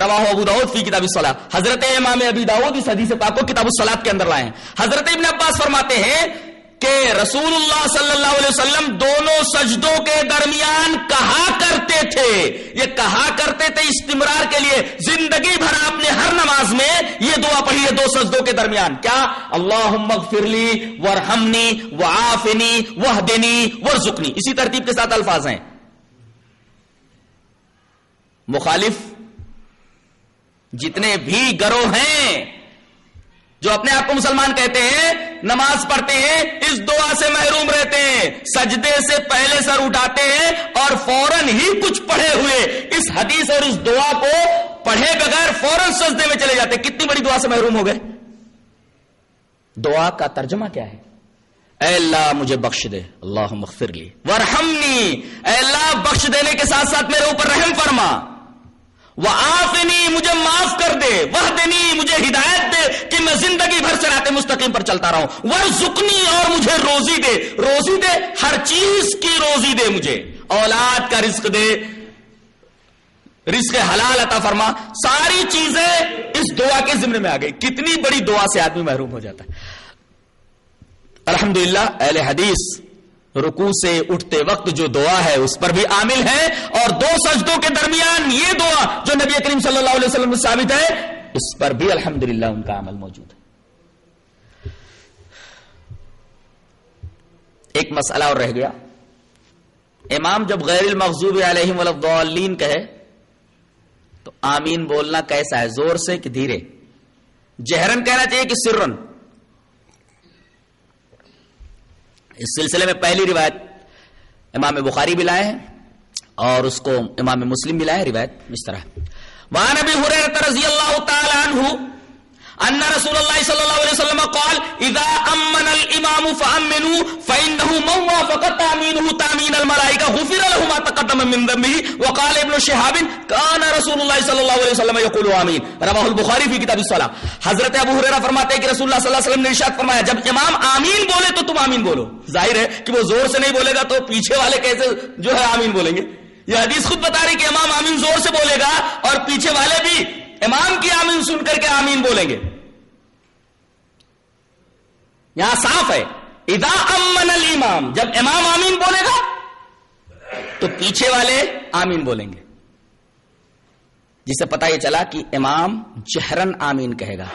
Speaker 3: رواہ ابو داود فی کتاب الصلاۃ حضرت امام ابی داود اس حدیث پاک کو کتاب الصلاۃ کے اندر لائے ہیں۔ حضرت ابن عباس فرماتے ہیں کہ رسول اللہ صلی اللہ علیہ وسلم دونوں سجدوں کے درمیان کہا کرتے تھے۔ یہ کہا کرتے تھے استمرار کے لیے۔ زندگی بھر آپ نے ہر نماز میں یہ دعا پڑھی ہے دو سجدوں کے درمیان۔ کیا؟ اللہ فرلی ورحمنی و آفنی وہ دینی اسی ترتیب کے ساتھ الفاظ ہیں۔ مخالف، جتنے بھی گروہ ہیں جو اپنے آپ کو مسلمان کہتے ہیں، نماز پڑھتے ہیں، اس دعا سے محروم رہتے ہیں، سجدے سے پہلے سر اٹھاتے ہیں اور فوراً ہی کچھ پڑھے ہوئے۔ اس حدیث اور اس دعا کو پڑھے بغیر فوراً سجدے میں چلے جاتے۔ کتنی بڑی دعا سے محروم ہو گئے۔ دعا کا ترجمہ کیا ہے؟ اے اللہ، مجھے بخش دے۔ اللہ مغفر لی۔ ورحمنی۔ اے اللہ، بخش دینے کے ساتھ ساتھ میرے اوپر رحم فرما۔ وہ آفنی مجھے معاف کر دے وہ دینی مجھے ہدایت دے کہ میں زندگی بھر سے راتے مستقیم پر چلتا رہا ہوں وہ زکنی اور مجھے روزی دے۔ روزی دے، ہر چیز کی روزی دے مجھے۔ اولاد کا رزق دے۔ رزق حلال عطا فرما۔ ساری چیزیں اس دعا کے ذمے میں آ گئی۔ کتنی بڑی دعا سے آدمی محروم ہو جاتا ہے۔ الحمدللہ، اہل حدیث رکو سے اٹھتے وقت جو دعا ہے اس پر بھی عامل ہے اور دو سجدوں کے درمیان یہ دعا جو نبی کریم صلی اللہ علیہ وسلم ثابت ہے، اس پر بھی الحمد ان کا عمل موجود ہے۔ ایک مسئلہ اور رہ گیا۔ امام جب غیر المغضوب علیہ والضالین کہے، تو آمین بولنا کیسا ہے؟ زور سے کہ دھیرے۔ جہرن کہنا چاہیے کہ سرن۔ اس سلسلے میں پہلی روایت امام بخاری بھی لائے ہیں اور اس کو امام مسلم بھی لائے روایت اس طرح وہاں نبی حریرت رضی اللہ تعالی عنہ ان رسول اللہ صلی اللہ علیہ وسلم قال اذا امن الامام فامنوا فانه من وافق تامينه تامين الملائكه غفر له ما تقدم من ذنبه. وقال ابن شهاب، كان رسول الله صلی اللہ علیہ وسلم يقول امين رواه البخاری فی کتاب الصلاۃ حضرت ابو ہریرہ فرماتے ہیں کہ رسول اللہ صلی اللہ علیہ وسلم نے ارشاد فرمایا، جب امام آمین بولے تو تم آمین بولو. ظاہر ہے کہ وہ زور سے نہیں بولے گا تو پیچھے والے کیسے جو ہے آمین بولیں گے؟ یہ حدیث خود بتا رہی کہ امام آمین زور سے بولے گا اور پیچھے والے بھی امام کی آمین سن کر کے آمین بولیں گے۔ یہاں صاف ہے۔ ادا امن الامام، جب امام آمین بولے گا، تو پیچھے والے آمین بولیں گے۔ جسے پتا یہ چلا کہ امام جہرن آمین کہے گا۔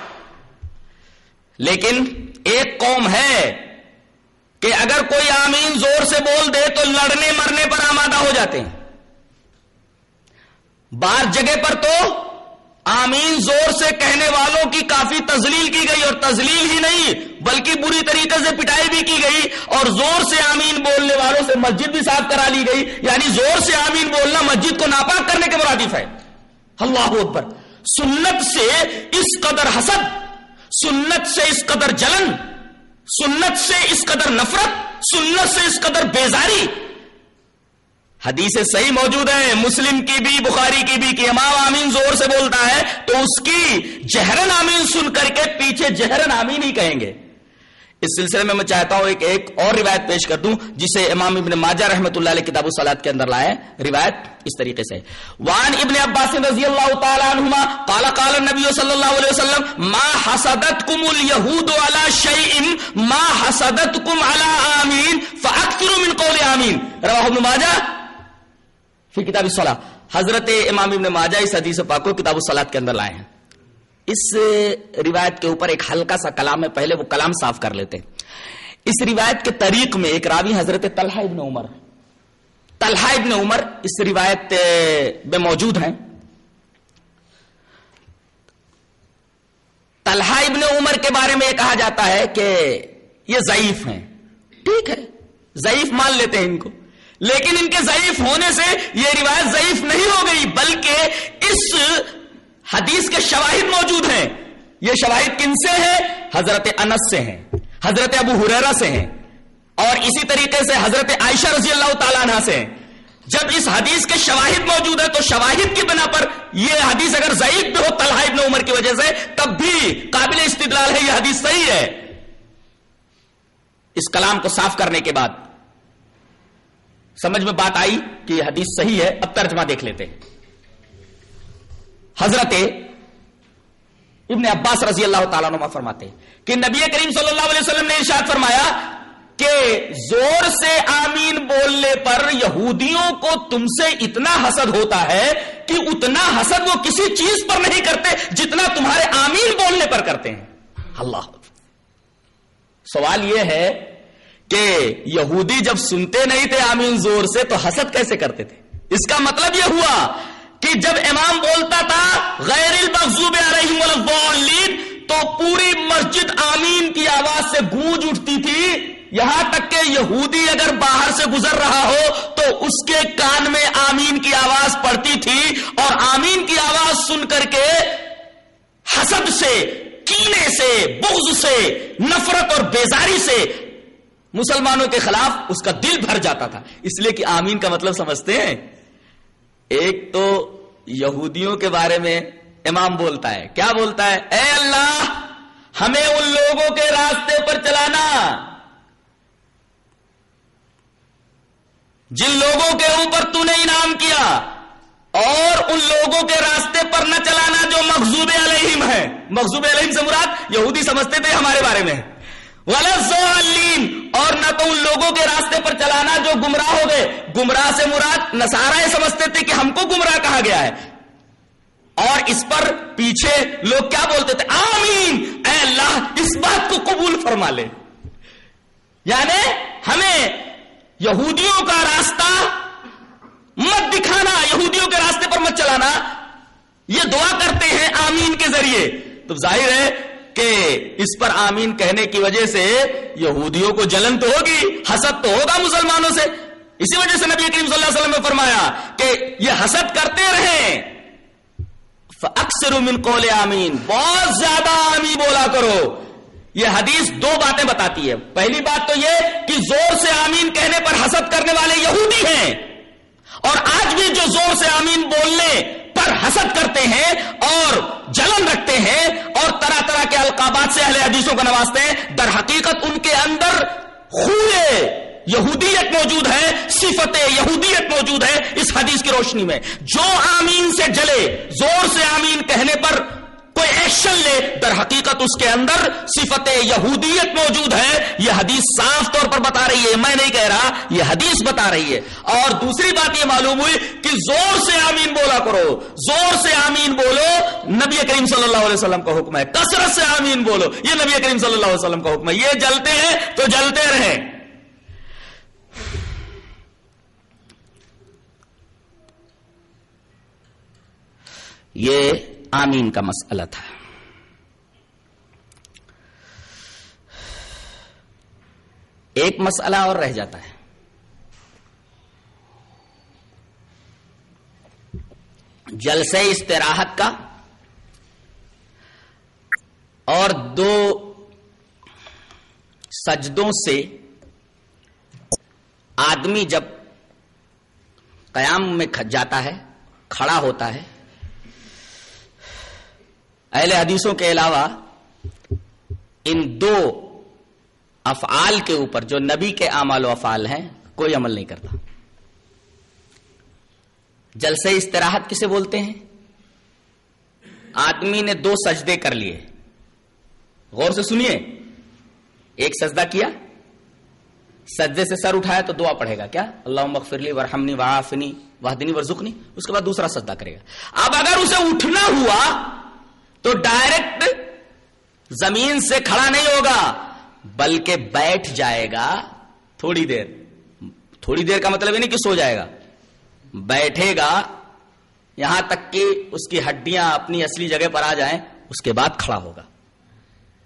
Speaker 3: لیکن ایک قوم ہے کہ اگر کوئی آمین زور سے بول دے تو لڑنے مرنے پر آمادہ ہو جاتے ہیں۔ بار جگہ پر تو آمین زور سے کہنے والوں کی کافی تزلیل کی گئی اور تزلیل ہی نہیں، بلکہ بری طریقے سے پٹائی بھی کی گئی اور زور سے آمین بولنے والوں سے مسجد بھی صاف کرا لی گئی۔ یعنی زور سے آمین بولنا مسجد کو ناپاک کرنے کے مرادف ہے۔ اللہ اکبر۔ سنت سے اس قدر حسد، سنت سے اس قدر جلن، سنت سے اس قدر نفرت، سنت سے اس قدر بیزاری حدیث صحیح موجود ہے مسلم کی بھی، بخاری کی بھی، کہ امام آمین زور سے بولتا ہے، تو اس کی جہرن آمین سن کر کے پیچھے جہرن آمین ہی کہیں گے۔ اس سلسلے میں میں چاہتا ہوں ایک ایک اور روایت پیش کر دوں، جسے امام ابن ماجہ رحمۃ اللہ علیہ کتاب الصلاۃ کے اندر لائے۔ روایت اس طریقے سے۔ وان ابن عباس رضی اللہ تعالی عنہما قال قال النبي صلی اللہ علیہ وسلم، ما حسدتكم اليهود على شيء ما حسدتكم على آمین فاكثروا من قول آمین۔ رواه ابن ماجہ فی کتاب الصلاح حضرت امام ابن ماجہ اس حدیث پاک کو کتاب الصلاح کے اندر لائے ہیں۔ اس روایت کے اوپر ایک ہلکا سا کلام ہے، پہلے وہ کلام صاف کر لیتے۔ اس روایت کے طریق میں ایک راوی حضرت طلحہ ابن عمر۔ طلحہ ابن عمر اس روایت میں موجود ہیں۔ طلحہ ابن عمر کے بارے میں یہ کہا جاتا ہے کہ یہ ضعیف ہیں۔ ٹھیک ہے، ضعیف مان لیتے ہیں ان کو۔ لیکن ان کے ضعیف ہونے سے یہ روایت ضعیف نہیں ہو گئی، بلکہ اس حدیث کے شواہد موجود ہیں۔ یہ شواہد کن سے ہیں؟ حضرت انس سے ہیں، حضرت ابو حریرا سے ہیں اور اسی طریقے سے حضرت عائشہ رضی اللہ تعالیٰ عنہ سے ہیں۔ جب اس حدیث کے شواہد موجود ہے تو شواہد کی بنا پر یہ حدیث اگر ضعیف بھی ہو طلحہ ابن عمر کی وجہ سے، تب بھی قابل استدلال ہے یہ حدیث صحیح ہے۔ اس کلام کو صاف کرنے کے بعد سمجھ میں بات آئی کہ یہ حدیث صحیح ہے، اب ترجمہ دیکھ لیتے ہیں۔ حضرت ابن عباس رضی اللہ تعالیٰ نما فرماتے ہیں کہ نبی کریم صلی اللہ علیہ وسلم نے ارشاد فرمایا کہ زور سے آمین بولنے پر یہودیوں کو تم سے اتنا حسد ہوتا ہے کہ اتنا حسد وہ کسی چیز پر نہیں کرتے جتنا تمہارے آمین بولنے پر کرتے ہیں۔ اللہ۔ سوال یہ ہے کہ یہودی جب سنتے نہیں تھے آمین زور سے تو حسد کیسے کرتے تھے؟ اس کا مطلب یہ ہوا کہ جب امام بولتا تھا، غیر المغضوب علیہم الضالین، تو پوری مسجد آمین کی آواز سے گونج اٹھتی تھی۔ یہاں تک کہ یہودی اگر باہر سے گزر رہا ہو تو اس کے کان میں آمین کی آواز پڑتی تھی اور آمین کی آواز سن کر کے حسد سے، کینے سے، بغض سے، نفرت اور بیزاری سے مسلمانوں کے خلاف اس کا دل بھر جاتا تھا۔ اس لیے کہ آمین کا مطلب سمجھتے ہیں۔ ایک تو یہودیوں کے بارے میں امام بولتا ہے۔ کیا بولتا ہے؟ اے اللہ، ہمیں ان لوگوں کے راستے پر چلانا۔ جن لوگوں کے اوپر تو نے انعام کیا، اور ان لوگوں کے راستے پر نہ چلانا جو مخزوب علیہم ہے۔ مخزوب علیہم سے مراد یہودی سمجھتے تھے ہمارے بارے میں۔ اور نہ تو ان لوگوں کے راستے پر چلانا جو گمراہ ہو گئے۔ گمراہ سے مراد نسارا سمجھتے تھے کہ ہم کو گمراہ کہا گیا ہے۔ اور اس پر پیچھے لوگ کیا بولتے تھے؟ آمین۔ اے اللہ، اس بات کو قبول فرما لے۔ یعنی ہمیں یہودیوں کا راستہ مت دکھانا، یہودیوں کے راستے پر مت چلانا، یہ دعا کرتے ہیں آمین کے ذریعے۔ تو ظاہر ہے کہ اس پر آمین کہنے کی وجہ سے یہودیوں کو جلن تو ہوگی، حسد تو ہوگا مسلمانوں سے۔ اسی وجہ سے نبی کریم صلی اللہ علیہ وسلم نے فرمایا کہ یہ حسد کرتے رہیں۔ اکثر من قول آمین بہت زیادہ آمین بولا کرو۔ یہ حدیث دو باتیں بتاتی ہے۔ پہلی بات تو یہ کہ زور سے آمین کہنے پر حسد کرنے والے یہودی ہیں۔ اور آج بھی جو زور سے آمین بولنے پر حسد کرتے ہیں اور جلن رکھتے ہیں اور طرح طرح کے القابات سے اہل حدیثوں کو نوازتے ہیں، در حقیقت ان کے اندر خوئے یہودیت موجود ہے، صفت یہودیت موجود ہے اس حدیث کی روشنی میں۔ جو آمین سے جلے، زور سے آمین کہنے پر کوئی ایکشن لے، در حقیقت اس کے اندر صفت یہودیت موجود ہے۔ یہ حدیث صاف طور پر بتا رہی ہے، میں نہیں کہہ رہا، یہ حدیث بتا رہی ہے۔ اور دوسری بات یہ معلوم ہوئی کہ زور سے آمین بولا کرو۔ زور سے آمین بولو، نبی کریم صلی اللہ علیہ وسلم کا حکم ہے۔ کثرت سے آمین بولو، یہ نبی کریم صلی اللہ علیہ وسلم کا حکم ہے۔ یہ جلتے ہیں تو جلتے رہیں۔ یہ آمین کا مسئلہ تھا۔ ایک مسئلہ اور رہ جاتا ہے۔ جلسے استراحت کا اور دو سجدوں سے آدمی جب قیام میں کھج جاتا ہے، کھڑا ہوتا ہے، اہل حدیثوں کے علاوہ ان دو افعال کے اوپر، جو نبی کے اعمال و افعال ہیں، کوئی عمل نہیں کرتا۔ جلسے استراحت کسے بولتے ہیں؟ آدمی نے دو سجدے کر لیے۔ غور سے سنیے۔ ایک سجدہ کیا۔ سجدے سے سر اٹھایا تو دعا پڑھے گا۔ کیا؟ اللہ مغفرلی ورحمنی وعافنی وحدنی ورزقنی اس کے بعد دوسرا سجدہ کرے گا۔ اب اگر اسے اٹھنا ہوا تو ڈائریکٹ زمین سے کھڑا نہیں ہوگا، بلکہ بیٹھ جائے گا تھوڑی دیر۔ تھوڑی دیر کا مطلب یہ نہیں کہ سو جائے گا۔ بیٹھے گا، یہاں تک کہ اس کی ہڈیاں اپنی اصلی جگہ پر آ جائیں، اس کے بعد کھڑا ہوگا۔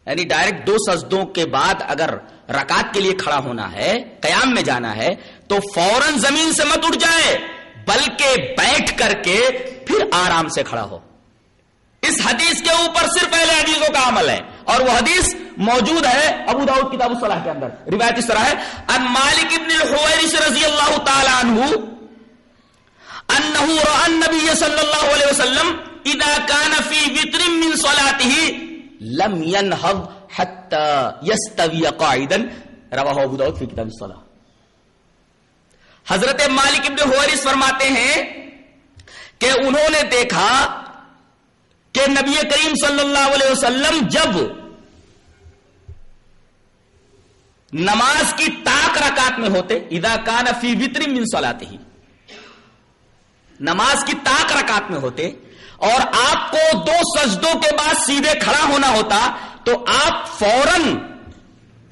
Speaker 3: یعنی ڈائریکٹ دو سجدوں کے بعد اگر رکعت کے لیے کھڑا ہونا ہے، قیام میں جانا ہے، تو فوراً زمین سے مت اٹھ جائے، بلکہ بیٹھ کر کے پھر آرام سے کھڑا ہو۔ اس حدیث کے اوپر صرف اہل حدیثوں کا عمل ہے، اور وہ حدیث موجود ہے ابو داؤد کتاب الصلاح کے اندر۔ روایت اس طرح ہے ان مالک ابن الحویرث رضی اللہ تعالی عنہ انه راى النبي صلى الله عليه وسلم اذا كان في وتر من صلاته لم ينهض حتى يستوي قاعدا. رواه ابو داؤد في كتاب الصلاح حضرت مالک ابن حویرث فرماتے ہیں کہ انہوں نے دیکھا کہ نبی کریم صلی اللہ علیہ وسلم جب نماز کی تاک رکعت میں ہوتے ادا کان فی وطری من سلاتے ہی نماز کی تاک رکعت میں ہوتے اور آپ کو دو سجدوں کے بعد سیدھے کھڑا ہونا ہوتا تو آپ فوراً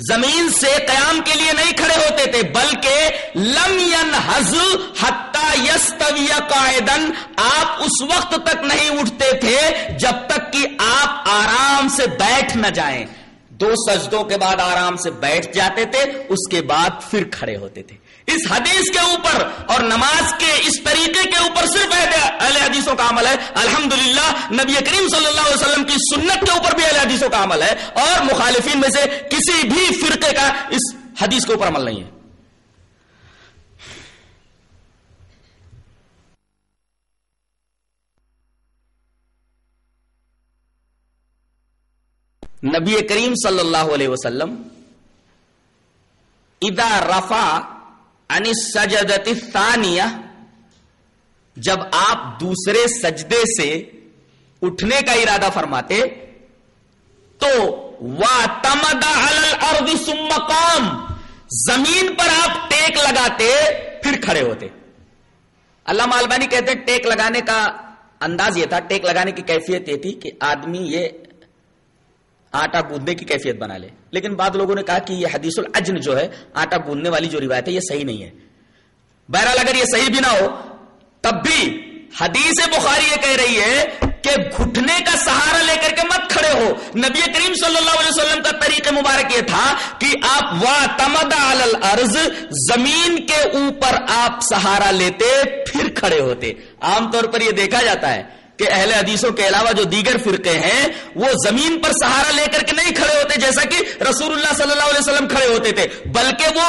Speaker 3: زمین سے قیام کے لیے نہیں کھڑے ہوتے تھے، بلکہ لم ینحز حتی یستوی قائدن آپ اس وقت تک نہیں اٹھتے تھے جب تک کہ آپ آرام سے بیٹھ نہ جائیں۔ دو سجدوں کے بعد آرام سے بیٹھ جاتے تھے، اس کے بعد پھر کھڑے ہوتے تھے۔ اس حدیث کے اوپر اور نماز کے اس طریقے کے اوپر صرف اہل حدیثوں کا عمل ہے۔ الحمدللہ، نبی کریم صلی اللہ علیہ وسلم کی سنت کے اوپر بھی اہل حدیثوں کا عمل ہے اور مخالفین میں سے کسی بھی فرقے کا اس حدیث کے اوپر عمل نہیں ہے۔ نبی کریم صلی اللہ علیہ وسلم ادا رفا ان سجدت ثانیہ جب آپ دوسرے سجدے سے اٹھنے کا ارادہ فرماتے، تو وا تمدا الارض ثم قام، زمین پر آپ ٹیک لگاتے، پھر کھڑے ہوتے۔ اللہ مالبانی کہتے ہیں، ٹیک لگانے کا انداز یہ تھا، ٹیک لگانے کی کیفیت یہ تھی کہ آدمی یہ آٹا گوندنے کی کیفیت بنا لے۔ لیکن بعد لوگوں نے کہا کہ یہ حدیث العجن جو ہے، آٹا گوندنے والی جو روایت ہے، یہ صحیح نہیں ہے۔ بہرحال اگر یہ صحیح بھی نہ ہو، تب بھی حدیث بخاری یہ کہہ رہی ہے کہ گھٹنے کا سہارا لے کر کے مت کھڑے ہو۔ نبی کریم صلی اللہ علیہ وسلم کا طریقہ مبارک یہ تھا کہ آپ وا تمد الارض، زمین کے اوپر آپ سہارا لیتے، پھر کھڑے ہوتے۔ عام طور پر یہ دیکھا جاتا ہے۔ کہ اہل حدیثوں کے علاوہ جو دیگر فرقے ہیں، وہ زمین پر سہارا لے کر کے نہیں کھڑے ہوتے جیسا کہ رسول اللہ صلی اللہ علیہ وسلم کھڑے ہوتے تھے، بلکہ وہ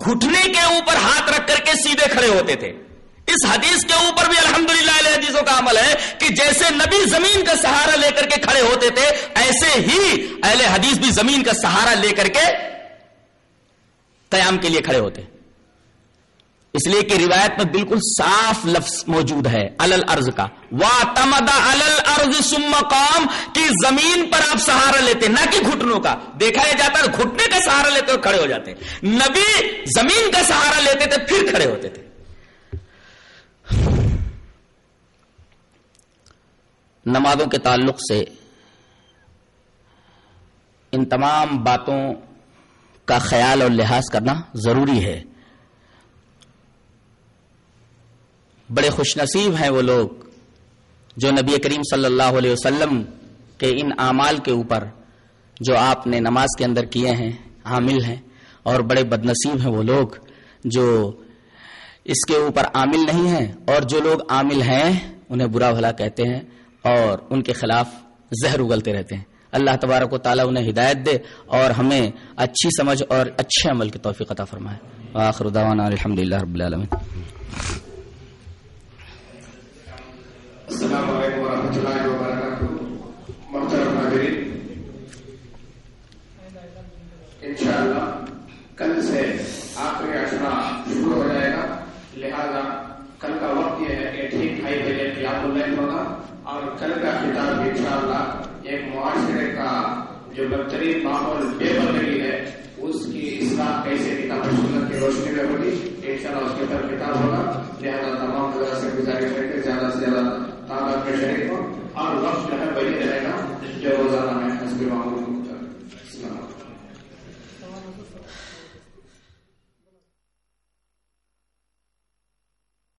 Speaker 3: گھٹنے کے اوپر ہاتھ رکھ کر کے سیدھے کھڑے ہوتے تھے۔ اس حدیث کے اوپر بھی الحمدللہ اہل حدیثوں کا عمل ہے کہ جیسے نبی زمین کا سہارا لے کر کے کھڑے ہوتے تھے، ایسے ہی اہل حدیث بھی زمین کا سہارا لے کر کے قیام کے لیے کھڑے ہوتے۔ اس لیے کہ روایت میں بالکل صاف لفظ موجود ہے الل ارض کا۔ وا تمدا الل ارض سم قام کی زمین پر آپ سہارا لیتے، نہ کہ گھٹنوں کا۔ دیکھا جاتا ہے، گھٹنے کا سہارا لیتے اور کھڑے ہو جاتے۔ نبی زمین کا سہارا لیتے تھے پھر کھڑے ہوتے تھے۔ نمازوں کے تعلق سے ان تمام باتوں کا خیال اور لحاظ کرنا ضروری ہے۔ بڑے خوش نصیب ہیں وہ لوگ جو نبی کریم صلی اللہ علیہ وسلم کے ان اعمال کے اوپر جو آپ نے نماز کے اندر کیے ہیں عامل ہیں اور بڑے بد نصیب ہیں وہ لوگ جو اس کے اوپر عامل نہیں ہیں اور جو لوگ عامل ہیں انہیں برا بھلا کہتے ہیں اور ان کے خلاف زہر اگلتے رہتے ہیں۔ اللہ تبارک و تعالیٰ انہیں ہدایت دے اور ہمیں اچھی سمجھ اور اچھے عمل کی توفیق عطا فرمائے۔ آخر دعوانا الحمد للہ رب العالمین۔
Speaker 4: السلام علیکم ورحمۃ اللہ وبرکاتہ۔ محترم ناظرین، انشاءاللہ کل سے آخری اشرا شروع ہو جائے گا۔ لہذا کل کا وقت یہ ہے کہ ٹھیک ڈھائی بجے قیام اللیل ہوگا۔ اور کل کا خطاب بھی انشاءاللہ ایک معاشرے کا جو بدترین ماحول بے بدلی ہے، اس کی اصلاح کیسے کتاب سنت کی روشنی میں ہوگی، انشاءاللہ اس کے اوپر کتاب ہوگا۔ لہذا تمام وجہ سے گزارش ہے کہ زیادہ سے زیادہ تعداد میں شریک ہو اور وقت جو ہے وہی رہے گا جو روزانہ ہے حسب معمول